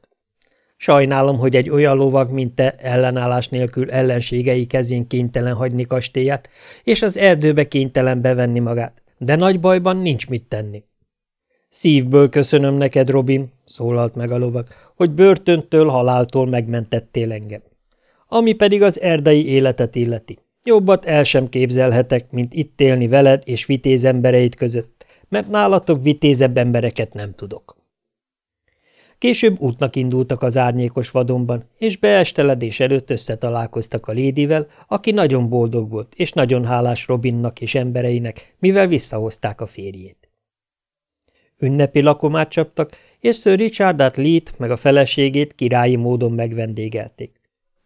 Sajnálom, hogy egy olyan lovag, mint te, ellenállás nélkül ellenségei kezén kénytelen hagyni kastélyát, és az erdőbe kénytelen bevenni magát, de nagy bajban nincs mit tenni. Szívből köszönöm neked, Robin, szólalt meg a lovag, hogy börtöntől, haláltól megmentettél engem. Ami pedig az erdei életet illeti. Jobbat el sem képzelhetek, mint itt élni veled és vitéz embereit között, mert nálatok vitézebb embereket nem tudok. Később útnak indultak az árnyékos vadonban, és beesteledés előtt összetalálkoztak a lédivel, aki nagyon boldog volt, és nagyon hálás Robinnak és embereinek, mivel visszahozták a férjét. Ünnepi lakomát csaptak, és Sir Richardát Lee-t meg a feleségét királyi módon megvendégelték.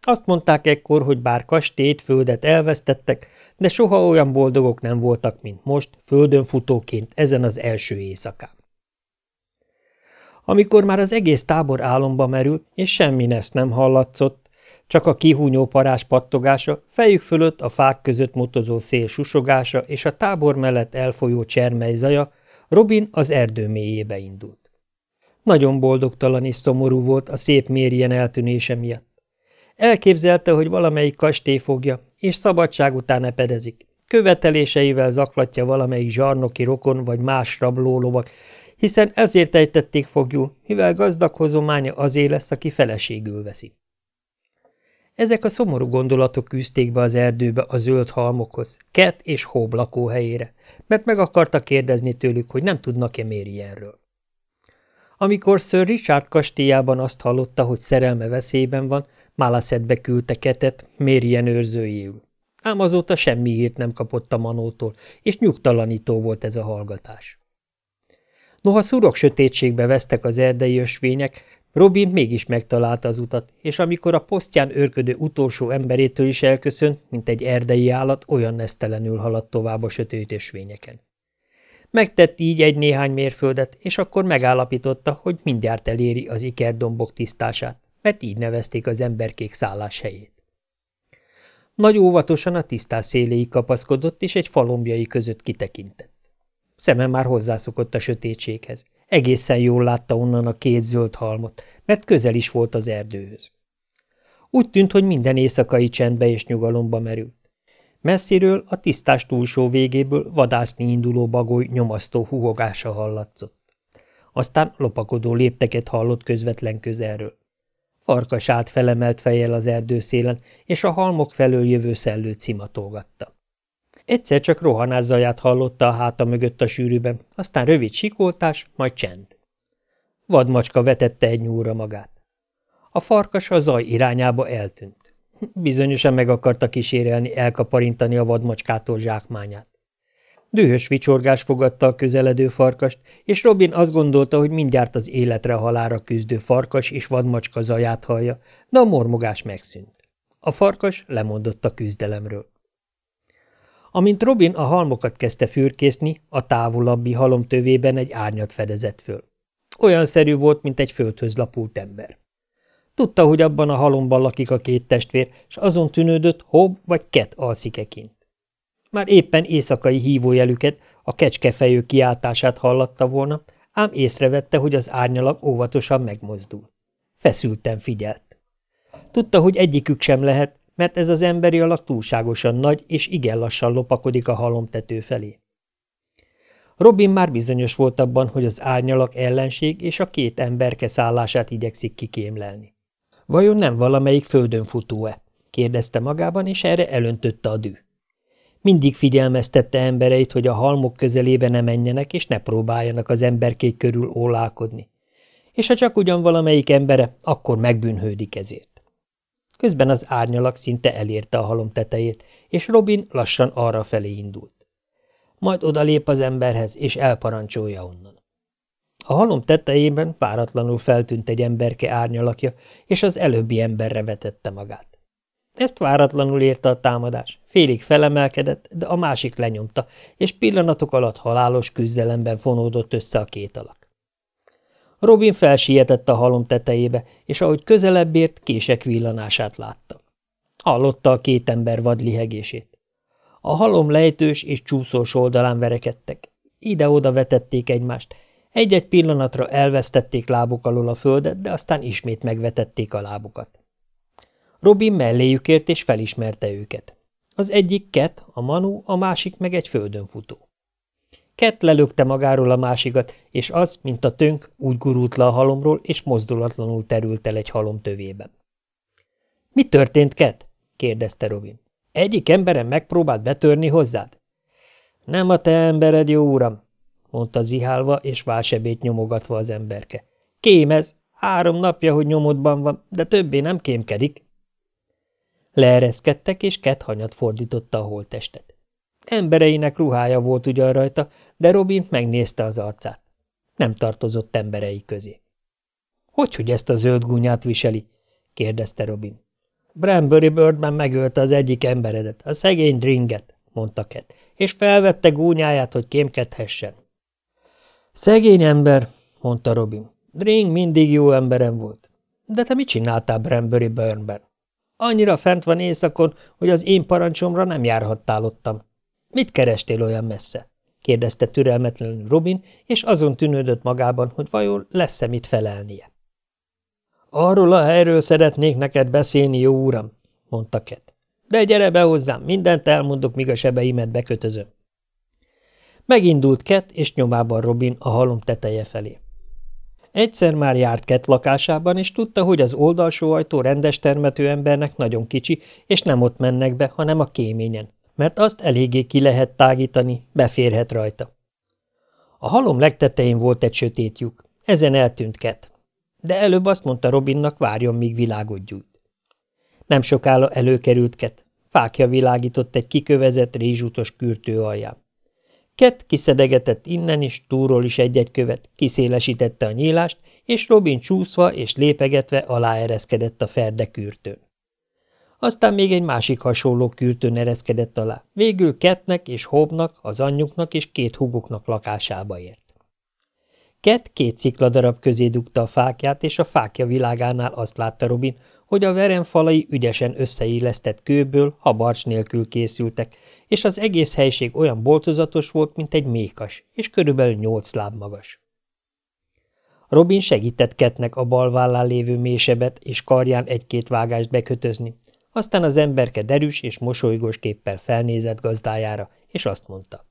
Azt mondták ekkor, hogy bár kastélyt, földet elvesztettek, de soha olyan boldogok nem voltak, mint most, földön futóként ezen az első éjszakán. Amikor már az egész tábor álomba merül, és semmi ezt nem hallatszott, csak a kihúnyó parás pattogása, fejük fölött a fák között motozó szél susogása és a tábor mellett elfolyó csermely zaja, Robin az erdő mélyébe indult. Nagyon boldogtalan és szomorú volt a szép mérjen eltűnése miatt. Elképzelte, hogy valamelyik kastély fogja, és szabadság után epedezik. Követeléseivel zaklatja valamelyik zsarnoki rokon vagy más rablólovak, hiszen ezért ejtették fogjul, mivel gazdag hozománya azért lesz, aki feleségül veszi. Ezek a szomorú gondolatok küzdték be az erdőbe a zöld halmokhoz, Ket és Hob lakóhelyére, mert meg akarta kérdezni tőlük, hogy nem tudnak-e Mérienről. Amikor Sir Richard kastélyában azt hallotta, hogy szerelme veszélyben van, Malaszedbe küldte Ketet, Mérien őrzőjéül. Ám azóta semmi hírt nem kapott a manótól, és nyugtalanító volt ez a hallgatás. Noha szurok sötétségbe vesztek az erdei ösvények, Robin mégis megtalálta az utat, és amikor a posztján őrködő utolsó emberétől is elköszönt, mint egy erdei állat, olyan nesztelenül haladt tovább a sötét ösvényeken. Megtett így egy-néhány mérföldet, és akkor megállapította, hogy mindjárt eléri az ikerdombok tisztását, mert így nevezték az emberkék szállás helyét. Nagy óvatosan a tisztás széléig kapaszkodott, és egy falombjai között kitekintett. Szeme már hozzászokott a sötétséghez. Egészen jól látta onnan a két zöld halmot, mert közel is volt az erdőhöz. Úgy tűnt, hogy minden éjszakai csendbe és nyugalomba merült. Messziről, a tisztás túlsó végéből vadászni induló bagoly nyomasztó huhogása hallatszott. Aztán lopakodó lépteket hallott közvetlen közelről. Farkas át felemelt fejjel az erdőszélen, és a halmok felől jövő szellő cimatolgatta. Egyszer csak rohanás zaját hallotta a háta mögött a sűrűben, aztán rövid sikoltás, majd csend. Vadmacska vetette egy nyúra magát. A farkas a zaj irányába eltűnt. Bizonyosan meg akarta kísérelni elkaparintani a vadmacskától zsákmányát. Dühös vicsorgás fogadta a közeledő farkast, és Robin azt gondolta, hogy mindjárt az életre halára küzdő farkas és vadmacska zaját hallja, de a mormogás megszűnt. A farkas lemondott a küzdelemről. Amint Robin a halmokat kezdte fürkészni, a távolabbi halom tövében egy árnyat fedezett föl. Olyan szerű volt, mint egy földhöz lapult ember. Tudta, hogy abban a halomban lakik a két testvér, és azon tűnődött, Hob vagy Ket alszik-e. Már éppen éjszakai hívójelüket, a kecskefejő kiáltását hallatta volna, ám észrevette, hogy az árnyalak óvatosan megmozdul. Feszülten figyelt. Tudta, hogy egyikük sem lehet, mert ez az emberi alak túlságosan nagy, és igen lassan lopakodik a halomtető felé. Robin már bizonyos volt abban, hogy az árnyalak ellenség és a két emberke szállását igyekszik kikémlelni. Vajon nem valamelyik földön futó-e? kérdezte magában, és erre elöntötte a dű. Mindig figyelmeztette embereit, hogy a halmok közelébe ne menjenek, és ne próbáljanak az emberkék körül ólálkodni. És ha csak ugyan valamelyik embere, akkor megbűnhődik ezért. Közben az árnyalak szinte elérte a halom tetejét, és Robin lassan arra felé indult. Majd odalép az emberhez, és elparancsolja onnan. A halom tetejében páratlanul feltűnt egy emberke árnyalakja, és az előbbi emberre vetette magát. Ezt váratlanul érte a támadás, félig felemelkedett, de a másik lenyomta, és pillanatok alatt halálos küzdelemben fonódott össze a két alak. Robin felsietett a halom tetejébe, és ahogy közelebb ért, kések villanását látta. Hallotta a két ember vadlihegését. A halom lejtős és csúszós oldalán verekedtek. Ide-oda vetették egymást. Egy-egy pillanatra elvesztették lábuk alól a földet, de aztán ismét megvetették a lábukat. Robin melléjük ért és felismerte őket. Az egyik Ket, a Manu, a másik meg egy földön futó. Kett lelökte magáról a másikat, és az, mint a tönk, úgy gurult le a halomról, és mozdulatlanul terült el egy halom tövében. – Mi történt, Kett? – kérdezte Robin. – Egyik emberem megpróbált betörni hozzád? – Nem a te embered, jó uram – mondta zihálva és válsebét nyomogatva az emberke. – Kém ez, három napja, hogy nyomodban van, de többé nem kémkedik. Leereszkedtek, és Kett hanyat fordította a holttestet. Embereinek ruhája volt ugyan rajta, de Robin megnézte az arcát. Nem tartozott emberei közé. Hogy, hogy ezt a zöld gúnyát viseli? kérdezte Robin. Branbury Birdman megölte az egyik emberedet, a szegény Dringet, mondta Ket, és felvette gúnyáját, hogy kémkedhessen. Szegény ember, mondta Robin. Dring mindig jó emberem volt. De te mit csináltál Branbury Burnben? Annyira fent van éjszakon, hogy az én parancsomra nem járhattál ottam. Mit kerestél olyan messze? kérdezte türelmetlenül Robin, és azon tűnődött magában, hogy vajon lesz-e mit felelnie. Arról a helyről szeretnék neked beszélni, jó uram, mondta Ket. De gyere be hozzám, mindent elmondok, míg a sebeimet bekötözöm. Megindult Ket, és nyomában Robin a halom teteje felé. Egyszer már járt Ket lakásában, és tudta, hogy az oldalsó ajtó rendes termető embernek nagyon kicsi, és nem ott mennek be, hanem a kéményen, mert azt eléggé ki lehet tágítani, beférhet rajta. A halom legtetején volt egy sötét lyuk, ezen eltűnt Ket, de előbb azt mondta Robinnak, várjon, míg világot gyújt. Nem sokára előkerült Ket, fákja világított egy kikövezett rézsutos kürtő alján. Kett kiszedegetett innen is, túról is egy-egy követ, kiszélesítette a nyílást, és Robin csúszva és lépegetve aláereszkedett a ferdekürtőn. Aztán még egy másik hasonló kürtőn ereszkedett alá, végül Kettnek és Hobnak, az anyjuknak és két huguknak lakásába ért. Kett két szikladarab közé dugta a fákját, és a fákja világánál azt látta Robin, hogy a veremfalai ügyesen összeillesztett kőből, habarcs nélkül készültek, és az egész helység olyan boltozatos volt, mint egy mékas, és körülbelül nyolc láb magas. Robin segített Ketnek a bal vállán lévő mésebet és karján egy-két vágást bekötözni, aztán az emberke derűs és mosolygós képpel felnézett gazdájára, és azt mondta.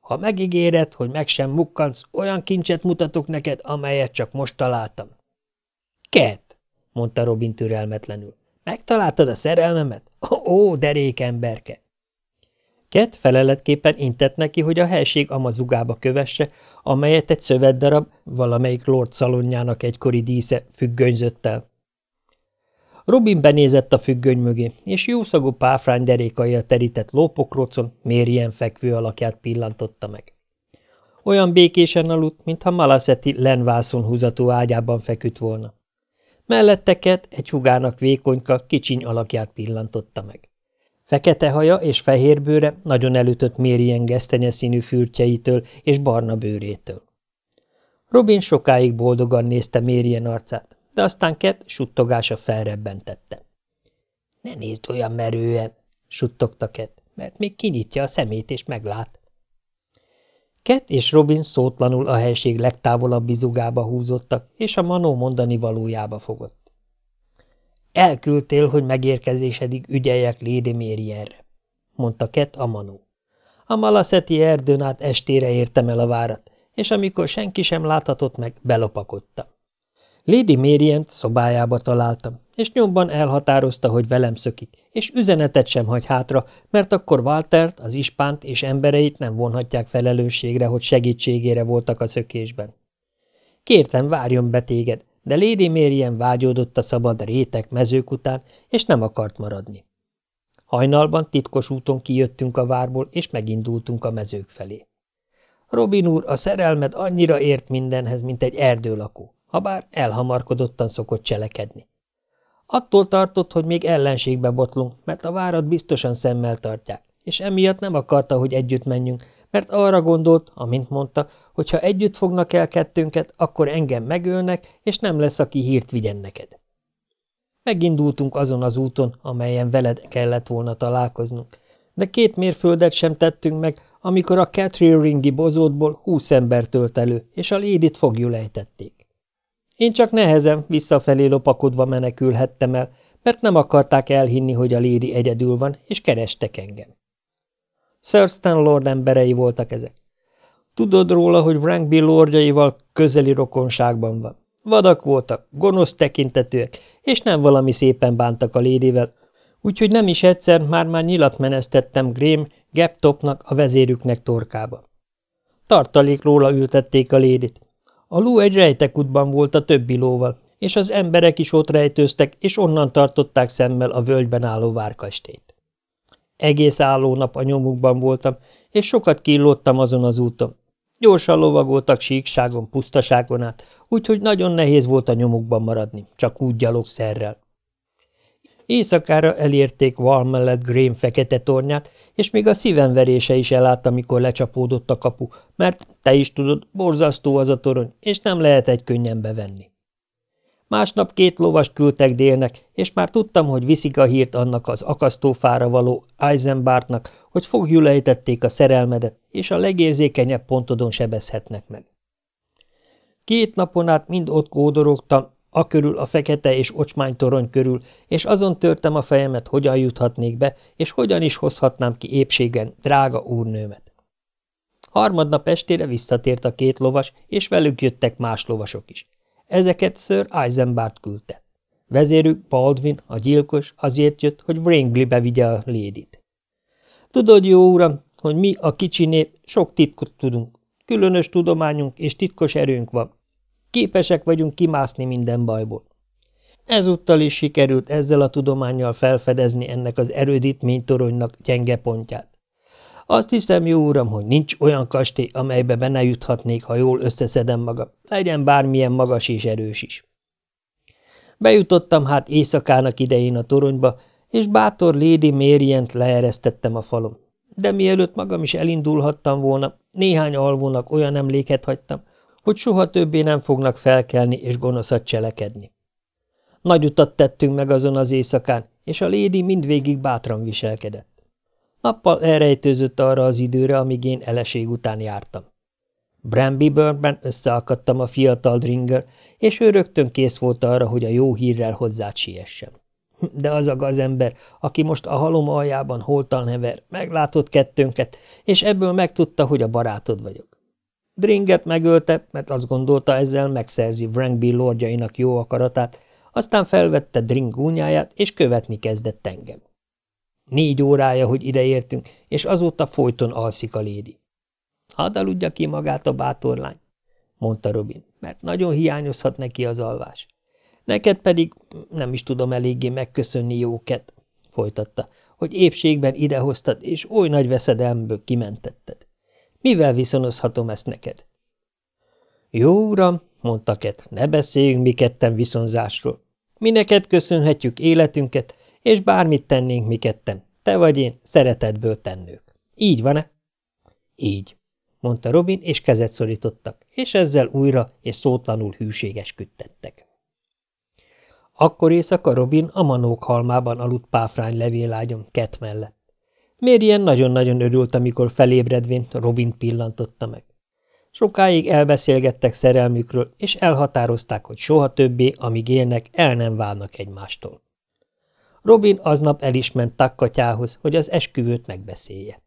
Ha megígéred, hogy meg sem mukkansz, olyan kincset mutatok neked, amelyet csak most találtam. Ket, mondta Robin türelmetlenül. Megtaláltad a szerelmemet? Ó, derék emberke! Ket feleletképpen intett neki, hogy a helység amazugába kövesse, amelyet egy szövetdarab, valamelyik lord szalonjának egykori dísze függönyzött el. Robin benézett a függöny mögé, és jószagú páfrány derékaja terített lópokrocon mérien fekvő alakját pillantotta meg. Olyan békésen aludt, mintha Malaszeti lenvászon húzató ágyában feküdt volna. Melletteket egy hugának vékonyka, kicsiny alakját pillantotta meg. Fekete haja és fehér bőre nagyon elütött mérien gesztenye színű fürtjeitől és barna bőrétől. Robin sokáig boldogan nézte mérien arcát, de aztán Ket suttogása felrebbentette. – Ne nézd olyan merően! – suttogta Ket, mert még kinyitja a szemét és meglát. Ket és Robin szótlanul a helység legtávolabbi zugába húzottak, és a manó mondani valójába fogott. Elküldtél, hogy megérkezésedig ügyeljek Lady Mérienre, mondta Ket a manó. A malaszeti erdőn át estére értem el a várat, és amikor senki sem láthatott meg, belopakodtam. Lady Mérient szobájába találtam, és nyomban elhatározta, hogy velem szökik, és üzenetet sem hagy hátra, mert akkor Waltert, az ispánt és embereit nem vonhatják felelősségre, hogy segítségére voltak a szökésben. Kértem, várjon be téged, de Lady Mérien vágyódott a szabad rétek mezők után, és nem akart maradni. Hajnalban titkos úton kijöttünk a várból, és megindultunk a mezők felé. Robin úr, a szerelmed annyira ért mindenhez, mint egy erdőlakó habár elhamarkodottan szokott cselekedni. Attól tartott, hogy még ellenségbe botlunk, mert a várat biztosan szemmel tartják, és emiatt nem akarta, hogy együtt menjünk, mert arra gondolt, amint mondta, hogy ha együtt fognak el kettőnket, akkor engem megölnek, és nem lesz, aki hírt vigyen neked. Megindultunk azon az úton, amelyen veled kellett volna találkoznunk, de két mérföldet sem tettünk meg, amikor a Catherine Ringi bozótból húsz ember tölt elő, és a lédit fogjul ejtették. Én csak nehezen visszafelé lopakodva menekülhettem el, mert nem akarták elhinni, hogy a lédi egyedül van, és kerestek engem. Thurston Lord emberei voltak ezek. Tudod róla, hogy Wrankby lordjaival közeli rokonságban van. Vadak voltak, gonosz tekintetőek, és nem valami szépen bántak a lédivel, úgyhogy nem is egyszer már-már nyilat menesztettem Graham Gaptopnak, a vezérüknek torkába. Tartalékróla ültették a lédit, a ló egy rejtekutban volt a többi lóval, és az emberek is ott rejtőztek, és onnan tartották szemmel a völgyben álló várkastét. Egész álló nap a nyomukban voltam, és sokat killódtam azon az úton. Gyorsan lovagoltak síkságon, pusztaságon át, úgyhogy nagyon nehéz volt a nyomukban maradni, csak úgy gyalogszerrel. Éjszakára elérték Val mellett Graham fekete tornyát, és még a szívemverése is elállt, amikor lecsapódott a kapu, mert, te is tudod, borzasztó az a torony, és nem lehet egy könnyen bevenni. Másnap két lovast küldtek délnek, és már tudtam, hogy viszik a hírt annak az akasztófára való Eisenbartnak, hogy fogjulejtették a szerelmedet, és a legérzékenyebb pontodon sebezhetnek meg. Két napon át mind ott kódorogtam, a körül a fekete és ocsmány torony körül, és azon törtem a fejemet, hogyan juthatnék be, és hogyan is hozhatnám ki épségen drága úrnőmet. Harmadnap estére visszatért a két lovas, és velük jöttek más lovasok is. Ezeket Sir Eisenbart küldte. Vezérük, Baldwin, a gyilkos, azért jött, hogy Wrangley-be a lédit. Tudod, jó uram, hogy mi, a kicsi nép, sok titkot tudunk. Különös tudományunk és titkos erőnk van, Képesek vagyunk kimászni minden bajból. Ezúttal is sikerült ezzel a tudományjal felfedezni ennek az erődítménytoronynak gyenge pontját. Azt hiszem, jó uram, hogy nincs olyan kastély, amelybe be ne juthatnék, ha jól összeszedem magam, legyen bármilyen magas és erős is. Bejutottam hát éjszakának idején a toronyba, és bátor Lady Mérient leeresztettem a falon. De mielőtt magam is elindulhattam volna, néhány alvónak olyan emléket hagytam, hogy soha többé nem fognak felkelni és gonoszat cselekedni. Nagy utat tettünk meg azon az éjszakán, és a lédi mindvégig bátran viselkedett. Nappal elrejtőzött arra az időre, amíg én eleség után jártam. Burnben összeakadtam a fiatal Dringer, és ő rögtön kész volt arra, hogy a jó hírrel hozzá siessem. De az a gazember, aki most a halom aljában holtan hever, meglátott kettőnket, és ebből megtudta, hogy a barátod vagyok. Dringet megölte, mert azt gondolta ezzel megszerzi Wrangby lordjainak jó akaratát, aztán felvette Drink gúnyáját, és követni kezdett engem. Négy órája, hogy ideértünk, és azóta folyton alszik a lédi. Hadd aludja ki magát a bátorlány, mondta Robin, mert nagyon hiányozhat neki az alvás. Neked pedig nem is tudom eléggé megköszönni jóket, folytatta, hogy épségben idehoztad, és oly nagy veszedelmből kimentetted. Mivel viszonozhatom ezt neked? Jó, uram, mondta Ket, ne beszéljünk mi ketten viszonzásról. Mi neked köszönhetjük életünket, és bármit tennénk mi ketten, te vagy én, szeretetből tennők. Így van-e? Így, mondta Robin, és kezet szorítottak, és ezzel újra és szótlanul hűségesködtettek. Akkor éjszaka Robin a manók halmában aludt páfrány levélágyon Ket mellett. Mérien nagyon-nagyon örült, amikor felébredvén Robin pillantotta meg. Sokáig elbeszélgettek szerelmükről, és elhatározták, hogy soha többé, amíg élnek, el nem válnak egymástól. Robin aznap el is ment takkatyához, hogy az esküvőt megbeszélje.